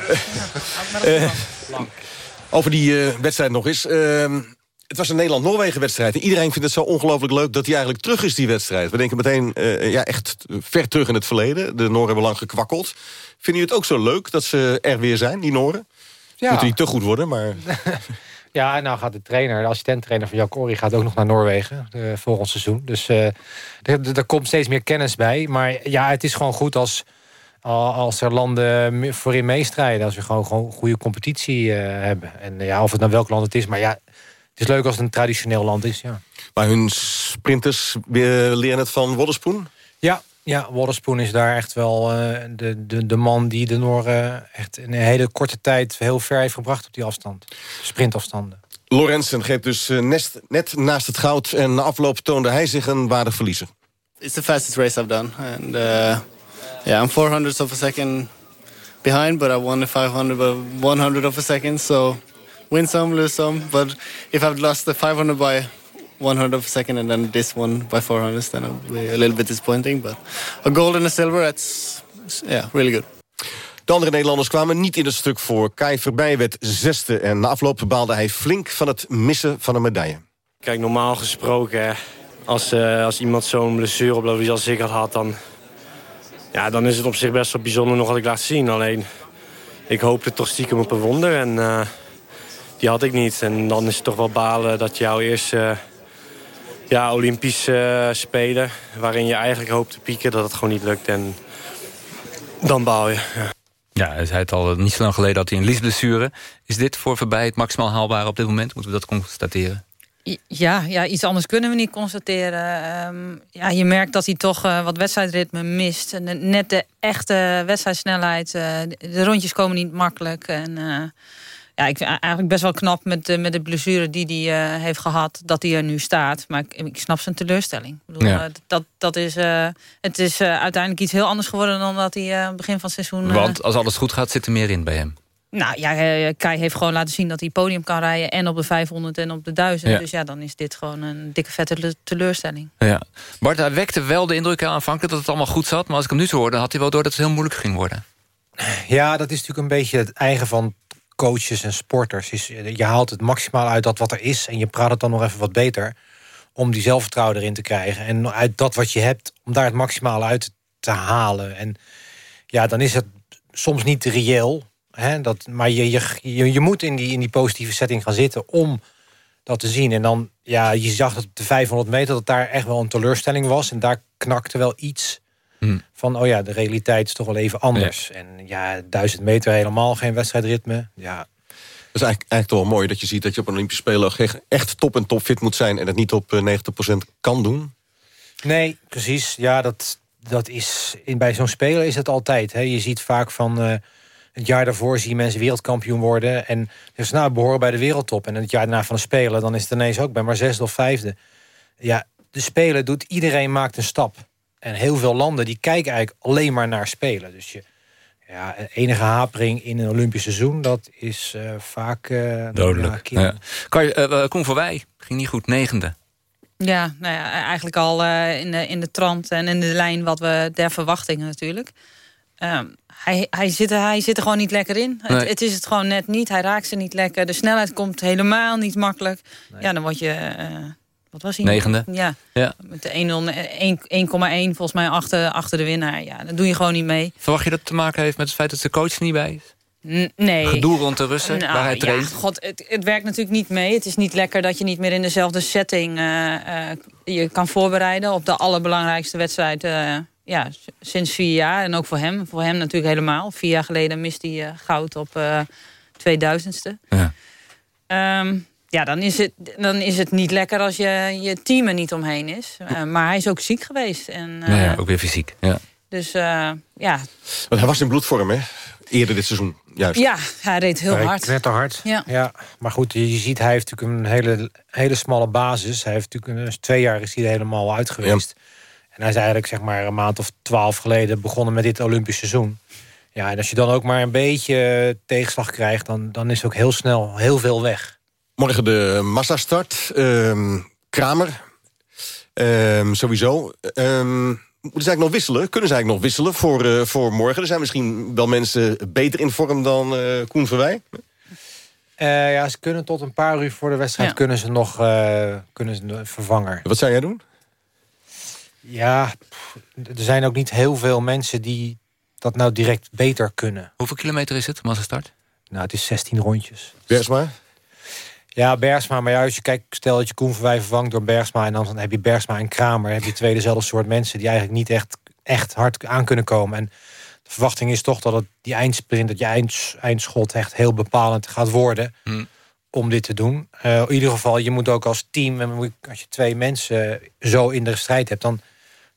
uh, over die uh, wedstrijd nog eens. Ehm, het was een Nederland-Noorwegen wedstrijd. En iedereen vindt het zo ongelooflijk leuk dat hij eigenlijk terug is, die wedstrijd. We denken meteen ja, echt ver terug in het verleden. De Nooren hebben lang gekwakkeld. Vinden jullie het ook zo leuk dat ze er weer zijn, die Nooren? Ja. Moeten niet te goed worden, maar... Ja, nou gaat de trainer, de assistent-trainer van Jacori gaat ook nog naar Noorwegen uh, volgend seizoen. Dus uh, er, er, komt steeds meer kennis bij. Maar ja, het is gewoon goed als, als er landen voorin meestrijden. Als we gewoon, gewoon goede competitie uh, hebben. En ja, of het nou welk land het is. Maar ja, het is leuk als het een traditioneel land is, ja. Maar hun sprinters leren het van Wodderspoen? Ja, ja, Waterspoon is daar echt wel uh, de, de, de man die de Noren echt in een hele korte tijd heel ver heeft gebracht op die afstand. Sprintafstanden. Lorenzen geeft dus uh, net, net naast het goud en na afloop toonde hij zich een waardig verliezer. It's the fastest race I've done and uh, yeah, I'm 400 of a second behind, but I won the 500 by 100 of a second, so win some, lose some, but if I've lost the 500 by 100 of a second and then this one by 400 then a little bit disappointing. But a gold and a silver, that's yeah, really good. De andere Nederlanders kwamen niet in het stuk voor. Kai Verbij werd zesde en na afloop baalde hij flink van het missen van een medaille. Kijk, normaal gesproken, als, uh, als iemand zo'n blessure oploopt die als ik had had... Dan, ja, dan is het op zich best wel bijzonder nog wat ik laat zien. Alleen, ik hoopte toch stiekem op een wonder en uh, die had ik niet. En dan is het toch wel balen dat jouw eerste... Uh, ja, Olympische uh, Spelen. Waarin je eigenlijk hoopt te pieken dat het gewoon niet lukt. En dan baal je. Ja. Ja, hij zei het al niet zo lang geleden dat hij een liesblessure. Is dit voor voorbij het maximaal haalbare op dit moment? Moeten we dat constateren? Ja, ja, iets anders kunnen we niet constateren. Um, ja, je merkt dat hij toch uh, wat wedstrijdritme mist. Net de echte wedstrijdsnelheid. Uh, de rondjes komen niet makkelijk. En uh, ja, ik vind eigenlijk best wel knap met, de, met de blessure die hij uh, heeft gehad... dat hij er nu staat. Maar ik, ik snap zijn teleurstelling. Ik bedoel, ja. uh, dat, dat is, uh, het is uiteindelijk iets heel anders geworden... dan dat hij aan het begin van het seizoen... Want als alles goed gaat, zit er meer in bij hem. Nou ja, Kai heeft gewoon laten zien dat hij podium kan rijden... en op de 500 en op de 1000. Ja. Dus ja, dan is dit gewoon een dikke vette teleurstelling. Ja. Bart, hij wekte wel de indruk aanvankelijk dat het allemaal goed zat... maar als ik hem nu zo hoorde, had hij wel door dat het heel moeilijk ging worden. Ja, dat is natuurlijk een beetje het eigen van coaches en sporters. Is, je haalt het maximaal uit dat wat er is... en je praat het dan nog even wat beter... om die zelfvertrouwen erin te krijgen. En uit dat wat je hebt, om daar het maximaal uit te halen. En ja, dan is het soms niet reëel. Hè, dat, maar je, je, je, moet in die, in die positieve setting gaan zitten... om dat te zien. En dan, ja, je zag dat op de 500 meter... dat daar echt wel een teleurstelling was. En daar knakte wel iets... Hmm. Van, oh ja, de realiteit is toch wel even anders. Ja. En ja, duizend meter helemaal geen wedstrijdritme. Ja. Dat is eigenlijk, eigenlijk toch wel mooi dat je ziet dat je op een Olympische Spelen... echt top en top fit moet zijn en het niet op 90% eh, kan doen. Nee, precies. Ja, dat, dat is, in, bij zo'n speler is het altijd. Hè. Je ziet vaak van... Uh, het jaar daarvoor zie je mensen wereldkampioen worden. En dus nou, behoren bij de wereldtop. En het jaar daarna van de Spelen, dan is het ineens ook bij maar zesde of vijfde. Ja, de Spelen doet iedereen maakt een stap. En heel veel landen die kijken eigenlijk alleen maar naar spelen. Dus je, ja, enige hapering in een Olympisch seizoen, dat is uh, vaak uh, dodelijk. Ja. Kan je, uh, Koen voor wij ging niet goed, negende. Ja, nou ja, eigenlijk al uh, in, de, in de trant en in de lijn wat we der verwachtingen natuurlijk. Um, hij, hij, zit er, hij zit er gewoon niet lekker in. Nee. Het, het, is het gewoon net niet. Hij raakt ze niet lekker. De snelheid komt helemaal niet makkelijk. Nee. Ja, dan word je wat was hij? Negende. Ja, ja. met de 1,1 volgens mij achter, achter de winnaar. Ja, dat doe je gewoon niet mee. Verwacht je dat te maken heeft met het feit dat de coach niet bij is? Nee. Gedoe rond de Russen, nou, waar hij traint? Ja, God, het, het, werkt natuurlijk niet mee. Het is niet lekker dat je niet meer in dezelfde setting uh, uh, je kan voorbereiden... op de allerbelangrijkste wedstrijd uh, ja, sinds vier jaar. En ook voor hem. Voor hem natuurlijk helemaal. Vier jaar geleden miste hij goud op 2000ste. Ja. Um, ja, dan is, het, dan is het niet lekker als je, je team er niet omheen is. Uh, maar hij is ook ziek geweest. En, uh, nou ja, ook weer fysiek. Ja. Dus uh, ja. Want hij was in bloedvorm, hè? Eerder dit seizoen, juist. Ja, hij reed heel hij hard. Hij te hard. Ja. ja. Maar goed, je ziet, hij heeft natuurlijk een hele, hele smalle basis. Hij heeft natuurlijk een, twee jaar is hij er helemaal uit geweest. Ja. En hij is eigenlijk zeg maar een maand of twaalf geleden begonnen met dit Olympisch seizoen. Ja, en als je dan ook maar een beetje tegenslag krijgt... dan, dan is ook heel snel heel veel weg. Morgen de massastart. Um, Kramer. Um, sowieso. Um, moeten ze eigenlijk nog wisselen? Kunnen ze eigenlijk nog wisselen voor, uh, voor morgen? Er zijn misschien wel mensen beter in vorm dan uh, Koen Verwij. Uh, ja, ze kunnen tot een paar uur voor de wedstrijd... Ja. kunnen ze nog kunnen ze vervangen. Wat zou jij doen? Ja, pff, er zijn ook niet heel veel mensen die dat nou direct beter kunnen. Hoeveel kilometer is het, massastart? Nou, het is 16 rondjes. Bergsma? Ja, Bergsma. Maar ja, als je kijkt, stel dat je Koen Verwij vervangt door Bergsma... en dan heb je Bergsma en Kramer. heb je twee dezelfde soort mensen... die eigenlijk niet echt, echt hard aan kunnen komen. En de verwachting is toch dat het, die eindsprint, dat je eind, eindschot... echt heel bepalend gaat worden hm. om dit te doen. Uh, in ieder geval, je moet ook als team... en als je twee mensen zo in de strijd hebt... dan,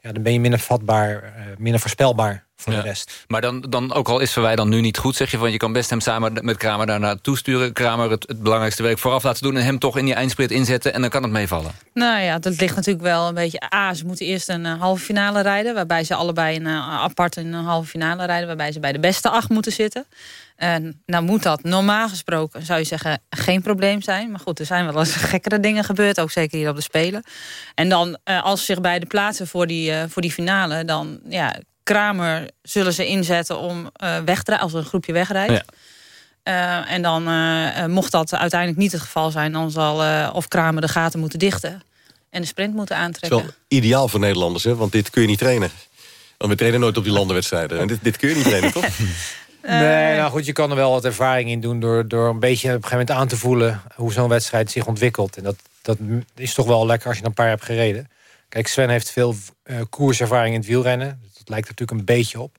ja, dan ben je minder vatbaar, uh, minder voorspelbaar voor ja. de rest. Maar dan, dan, ook al is Verwij dan nu niet goed, zeg je van... je kan best hem samen met Kramer daar naartoe sturen. Kramer het, het, belangrijkste werk vooraf laten doen... en hem toch in die eindsplit inzetten en dan kan het meevallen. Nou ja, dat ligt natuurlijk wel een beetje... A, ze moeten eerst een uh, halve finale rijden... waarbij ze allebei een, uh, apart in een halve finale rijden... waarbij ze bij de beste acht moeten zitten. En nou moet dat normaal gesproken, zou je zeggen, geen probleem zijn. Maar goed, er zijn wel eens gekkere dingen gebeurd, ook zeker hier op de Spelen. En dan, uh, als ze zich bij de plaatsen voor die, voor die finale... dan ja, Kramer zullen ze inzetten om uh, weg te als een groepje wegrijdt. Ja. Uh, en dan, uh, mocht dat uiteindelijk niet het geval zijn... dan zal of Kramer de gaten moeten dichten en de sprint moeten aantrekken. Het is wel ideaal voor Nederlanders, hè? want dit kun je niet trainen. Want we trainen nooit op die landenwedstrijden. En dit, dit kun je niet trainen, toch? Nee, nou goed, je kan er wel wat ervaring in doen... door, door een beetje op een gegeven moment aan te voelen... hoe zo'n wedstrijd zich ontwikkelt. En dat, dat is toch wel lekker als je een paar hebt gereden. Kijk, Sven heeft veel uh, koerservaring in het wielrennen. Dat lijkt er natuurlijk een beetje op.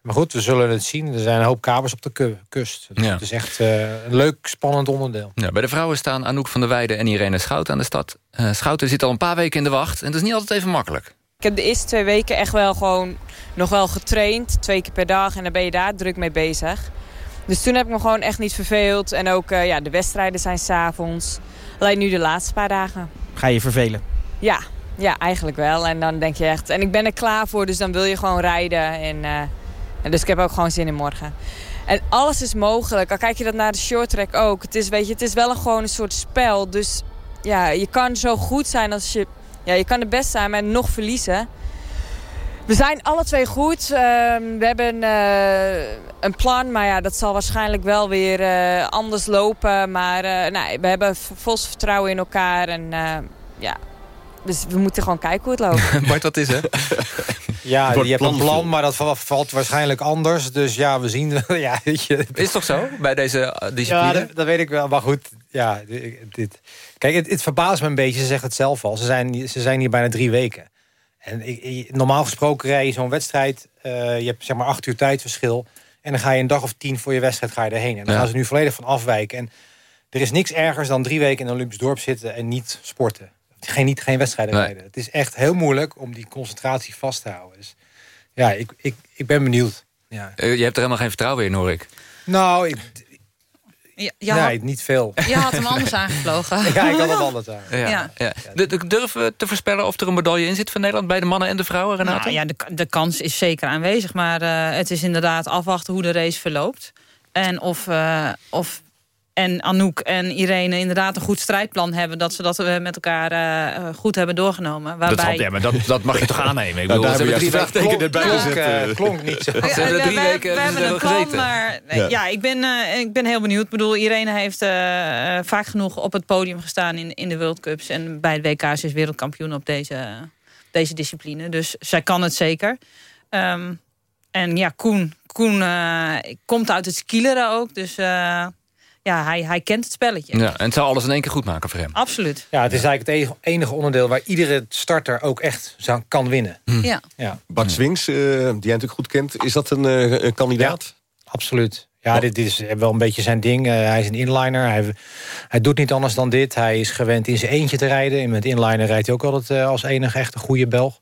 Maar goed, we zullen het zien. Er zijn een hoop kabels op de kust. Dus Ja. Het is echt uh, een leuk, spannend onderdeel. Ja, bij de vrouwen staan Anouk van der Weijden en Irene Schout aan de stad. Uh, Schouten zit al een paar weken in de wacht. En dat is niet altijd even makkelijk. Ik heb de eerste twee weken echt wel gewoon nog wel getraind. Twee keer per dag. En dan ben je daar druk mee bezig. Dus toen heb ik me gewoon echt niet verveeld. En ook uh, ja, de wedstrijden zijn s'avonds. Alleen nu de laatste paar dagen. Ga je vervelen? Ja, ja, eigenlijk wel. En dan denk je echt... En ik ben er klaar voor, dus dan wil je gewoon rijden. En, uh, en dus ik heb ook gewoon zin in morgen. En alles is mogelijk. Al kijk je dat naar de short track ook. Het is, weet je, het is wel een, gewoon een soort spel. Dus ja, je kan zo goed zijn als je... Ja, je kan de best zijn, maar nog verliezen. We zijn alle twee goed. Uh, we hebben uh, een plan, maar ja, dat zal waarschijnlijk wel weer uh, anders lopen. Maar nou, we hebben vol vertrouwen in elkaar. En ja, dus we moeten gewoon kijken hoe het loopt. Bart, wat is het? Ja, je hebt een plan, maar dat valt waarschijnlijk anders. Dus ja, we zien... ja, je... Is toch zo, bij deze discipline? Ja, dat, dat, weet ik wel. Maar goed, ja, dit... Kijk, het, het verbaast me een beetje. Ze zegt het zelf al. Ze zijn, ze zijn hier bijna drie weken. En ik, normaal gesproken rij je zo'n wedstrijd... Uh, je hebt zeg maar acht uur tijdverschil... en dan ga je een dag of tien voor je wedstrijd ga je erheen. En dan Ja. gaan ze nu volledig van afwijken. En er is niks ergers dan drie weken in een Olympisch dorp zitten... en niet sporten. Geen, niet, geen wedstrijden Nee. rijden. Het is echt heel moeilijk om die concentratie vast te houden. Dus ja, ik, ik, ik ben benieuwd. Ja. Uh, je hebt er helemaal geen vertrouwen in, hoor ik. Nou, ik, Ja, je, nee, had, niet veel. je had hem anders aangevlogen. Ja, ik had het anders aan. Ja. Ja. Durven we te voorspellen of er een medaille in zit van Nederland... bij de mannen en de vrouwen, Renate? Nou, ja, de, de kans is zeker aanwezig. Maar eh, het is inderdaad afwachten hoe de race verloopt. En of, eh, of en Anouk en Irene inderdaad een goed strijdplan hebben... dat ze dat eh, met elkaar eh, goed hebben doorgenomen. Dat, Waarbij... zal- ja, maar dat, dat mag je toch aannemen? Ik Nou, bedoel, daar ze hebben hebben we drie weken... vraagteken erbij Klonk, gezet. eh, eh. klonk niet zo. Ze hebben we, drie we- weken we hebben een plan, gezeten. maar nee, Ja. ja. ik, ben, eh, ik ben heel benieuwd. Ik bedoel, Irene heeft eh, eh, vaak genoeg op het podium gestaan in, in de World Cups. En bij het WK's is wereldkampioen op deze, deze discipline. Dus zij kan het zeker. Ehm, en ja, Koen, Koen eh, komt uit het skileren ook. Dus eh, ja, hij, hij kent het spelletje. Ja, en het zou alles in één keer goed maken voor hem. Absoluut. Ja, het is eigenlijk het enige- enige onderdeel... waar iedere starter ook echt zou, kan winnen. Ja. Ja, Bart Swings, eh, die jij natuurlijk goed kent. Is dat een, eh, een kandidaat? absoluut. Ja, dit, dit is wel een beetje zijn ding. Eh, hij is een inliner. Hij, hij doet niet anders dan dit. Hij is gewend in zijn eentje te rijden. En met inliner rijdt hij ook altijd als enige echt een goede Belg.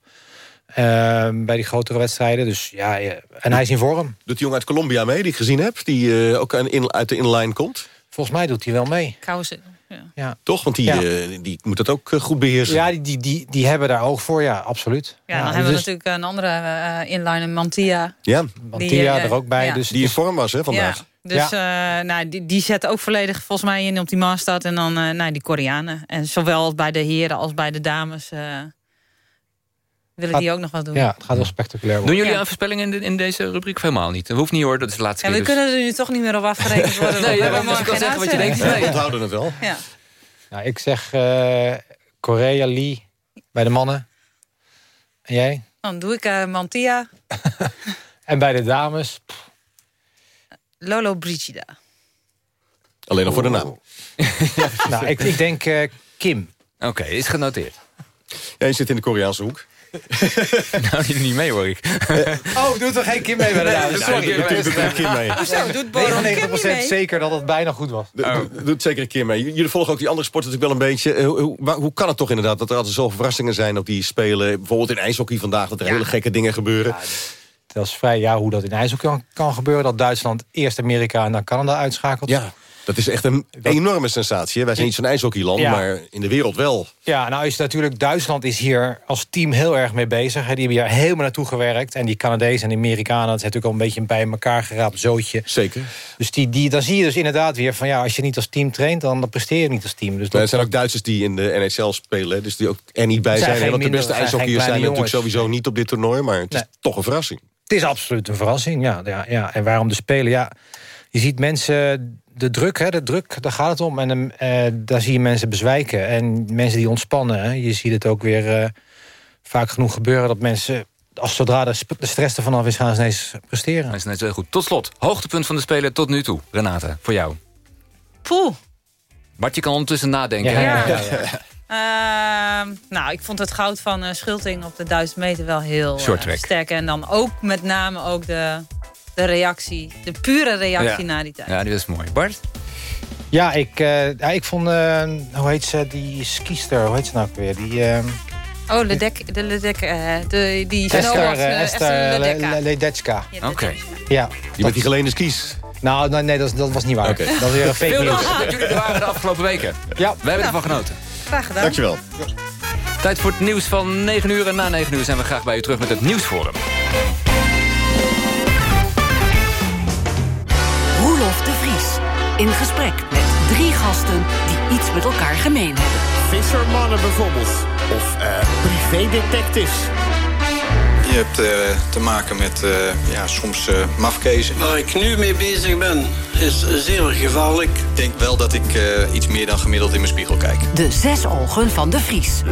eh, bij die grotere wedstrijden. Dus ja, en hij is in vorm. Doet die jongen uit Colombia mee, die ik gezien heb? Die eh, ook in- uit de inline komt? Volgens mij doet hij wel mee. Kousen. Ja. Ja. Toch? Want die, Ja. eh, die moet dat ook eh, goed beheersen. Ja, die, die, die, die hebben daar oog voor, ja, absoluut. Ja, dan hebben we dus- natuurlijk een andere eh inliner, Mantilla. Ja, Mantia eh, er ook bij. ja. Dus, die in vorm was hè, vandaag. Ja, dus eh, nou, die, die zetten ook volledig volgens mij in op die Maastad. En dan eh, nou, die Koreanen. En zowel bij de heren als bij de dames eh, willen die ook nog wat doen. Ja, het gaat wel spectaculair worden. Doen jullie Ja. aan voorspellingen in, de- in deze rubriek? Of helemaal niet? Dat hoeft niet hoor, dat is de laatste Ja, we keer. dus- kunnen er nu toch niet meer op afgerekend worden. Nee, we ja, hebben maar ik kan zeggen wat je denkt. We onthouden het wel. Ja. Nou, ik zeg eh, Korea, Lee bij de mannen. En jij? Dan doe ik eh Mantilla, En bij de dames? Lolo Brigida. Alleen nog voor de naam. nou, ik, ik denk eh, Kim. Oké, is genoteerd. Ja, je zit in de Koreaanse hoek. nou, niet mee hoor ik. Oh, doet er geen Kim mee bij de dames? Nee, Sorry. doet er een keer mee. Hoezo, doet Boron Kim niet 99% mee? zeker dat het bijna goed was. Doe- doe- Doe het zeker een keer mee. Jullie volgen ook die andere sporten natuurlijk wel een beetje. Eh, Hoe, hoe, waar- hoe kan het toch inderdaad dat er altijd zoveel verrassingen zijn op die spelen? Bijvoorbeeld in ijshockey vandaag, dat er hele gekke dingen gebeuren. Dat is vrij, ja, hoe dat in ijshockey kan, kan gebeuren. Dat Duitsland eerst Amerika en dan Canada uitschakelt. Ja, dat is echt een enorme sensatie. Wij zijn niet zo'n ijshockeyland, Ja. maar in de wereld wel. Ja, nou is natuurlijk, Duitsland is hier als team heel erg mee bezig. Die hebben hier helemaal naartoe gewerkt. En die Canadezen en de Amerikanen, dat is natuurlijk al een beetje een bij elkaar geraapt zootje. Zeker. Dus die, die, dan zie je dus inderdaad weer van ja, als je niet als team traint, dan, dan presteer je niet als team. Dus Maar dat, er zijn ook Duitsers die in de NHL spelen, dus die ook er niet bij zijn zijn. En want de beste zijn ijshockeyers zijn natuurlijk sowieso niet op dit toernooi, maar het is toch een verrassing. Het is absoluut een verrassing, ja. ja, ja. En waarom de Spelen? Ja, je ziet mensen, de druk, hè, de druk, daar gaat het om. En eh, daar zie je mensen bezwijken. En mensen die ontspannen. Hè. Je ziet het ook weer eh, vaak genoeg gebeuren... dat mensen, als zodra de, sp- de stress er vanaf is, gaan ze ineens presteren. Dat is net zo goed. Tot slot, hoogtepunt van de Spelen tot nu toe. Renate, voor jou. Poeh. Bart, je kan ondertussen nadenken. Ja, hè? ja, ja, ja. Ehm, nou, ik vond het goud van eh, Schulting op de 1000 meter wel heel sterk. En dan ook met name ook de, de reactie, de pure reactie Ja. na die tijd. Ja, die was mooi. Bart? Ja, ik, eh, ja, ik vond, eh, hoe heet ze, die skiester, hoe heet ze nou ook weer? Die, eh Oh, Ledek, de Ledek, eh, de, die Esther, Esther Ledecka. Le- Ledecka. Ja, Oké. Ja. Die met die geleende skis. Nou, nee, nee dat, dat was niet waar. Oké. Dat is weer een fake dank dat jullie er waren de afgelopen weken. Ja. We hebben ervan genoten. Graag gedaan. Dankjewel. Tijd voor het nieuws van 9 uur. En na 9 uur zijn we graag bij u terug met het Nieuwsforum. In gesprek met drie gasten die iets met elkaar gemeen hebben. Vissermannen bijvoorbeeld. Of eh privédetectives. Je hebt eh, te maken met eh, ja, soms eh mafkezen. Waar ik nu mee bezig ben, is zeer gevaarlijk. Ik denk wel dat ik eh, iets meer dan gemiddeld in mijn spiegel kijk. De zes ogen van de Vries.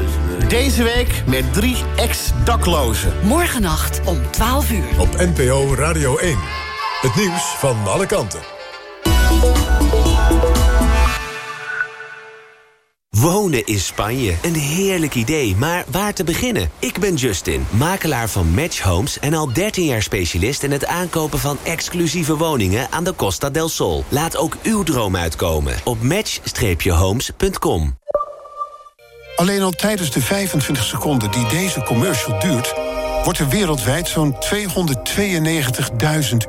Deze week met drie ex-daklozen. Morgennacht om 12 uur. Op NPO Radio 1. Het nieuws van alle kanten. Wonen in Spanje. Een heerlijk idee, maar waar te beginnen? Ik ben Justin, makelaar van Match Homes... en al 13 jaar specialist in het aankopen van exclusieve woningen... aan de Costa del Sol. Laat ook uw droom uitkomen op match-homes.com. Alleen al tijdens de 25 seconden die deze commercial duurt... wordt er wereldwijd zo'n 292.000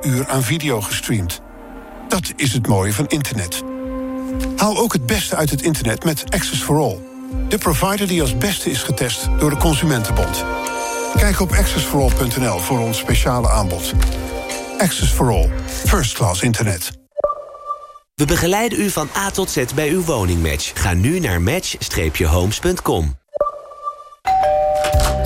uur aan video gestreamd. Dat is het mooie van internet. Haal ook het beste uit het internet met Access for All. De provider die als beste is getest door de Consumentenbond. Kijk op accessforall.nl voor ons speciale aanbod. Access for All. First class internet. We begeleiden u van A tot Z bij uw woningmatch. Ga nu naar match-homes.com.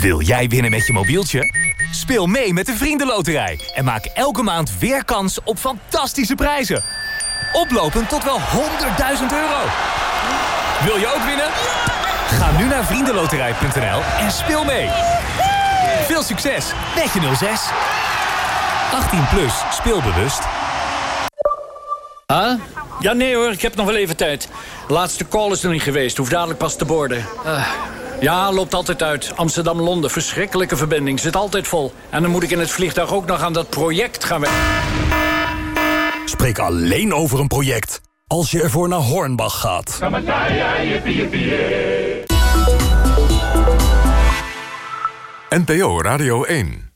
Wil jij winnen met je mobieltje? Speel mee met de Vriendenloterij en maak elke maand weer kans op fantastische prijzen. Oplopend tot wel 100.000 euro. Wil je ook winnen? Ga nu naar vriendenloterij.nl en speel mee. Veel succes met je 06. 18 plus, speelbewust. Huh? Ja, nee hoor, ik heb nog wel even tijd. De laatste call is nog niet geweest, hoef dadelijk pas te borden. Ah. Ja, loopt altijd uit. Amsterdam-Londen, verschrikkelijke verbinding, zit altijd vol. En dan moet ik in het vliegtuig ook nog aan dat project gaan werken. Spreek alleen over een project als je ervoor naar Hornbach gaat. NPO Radio 1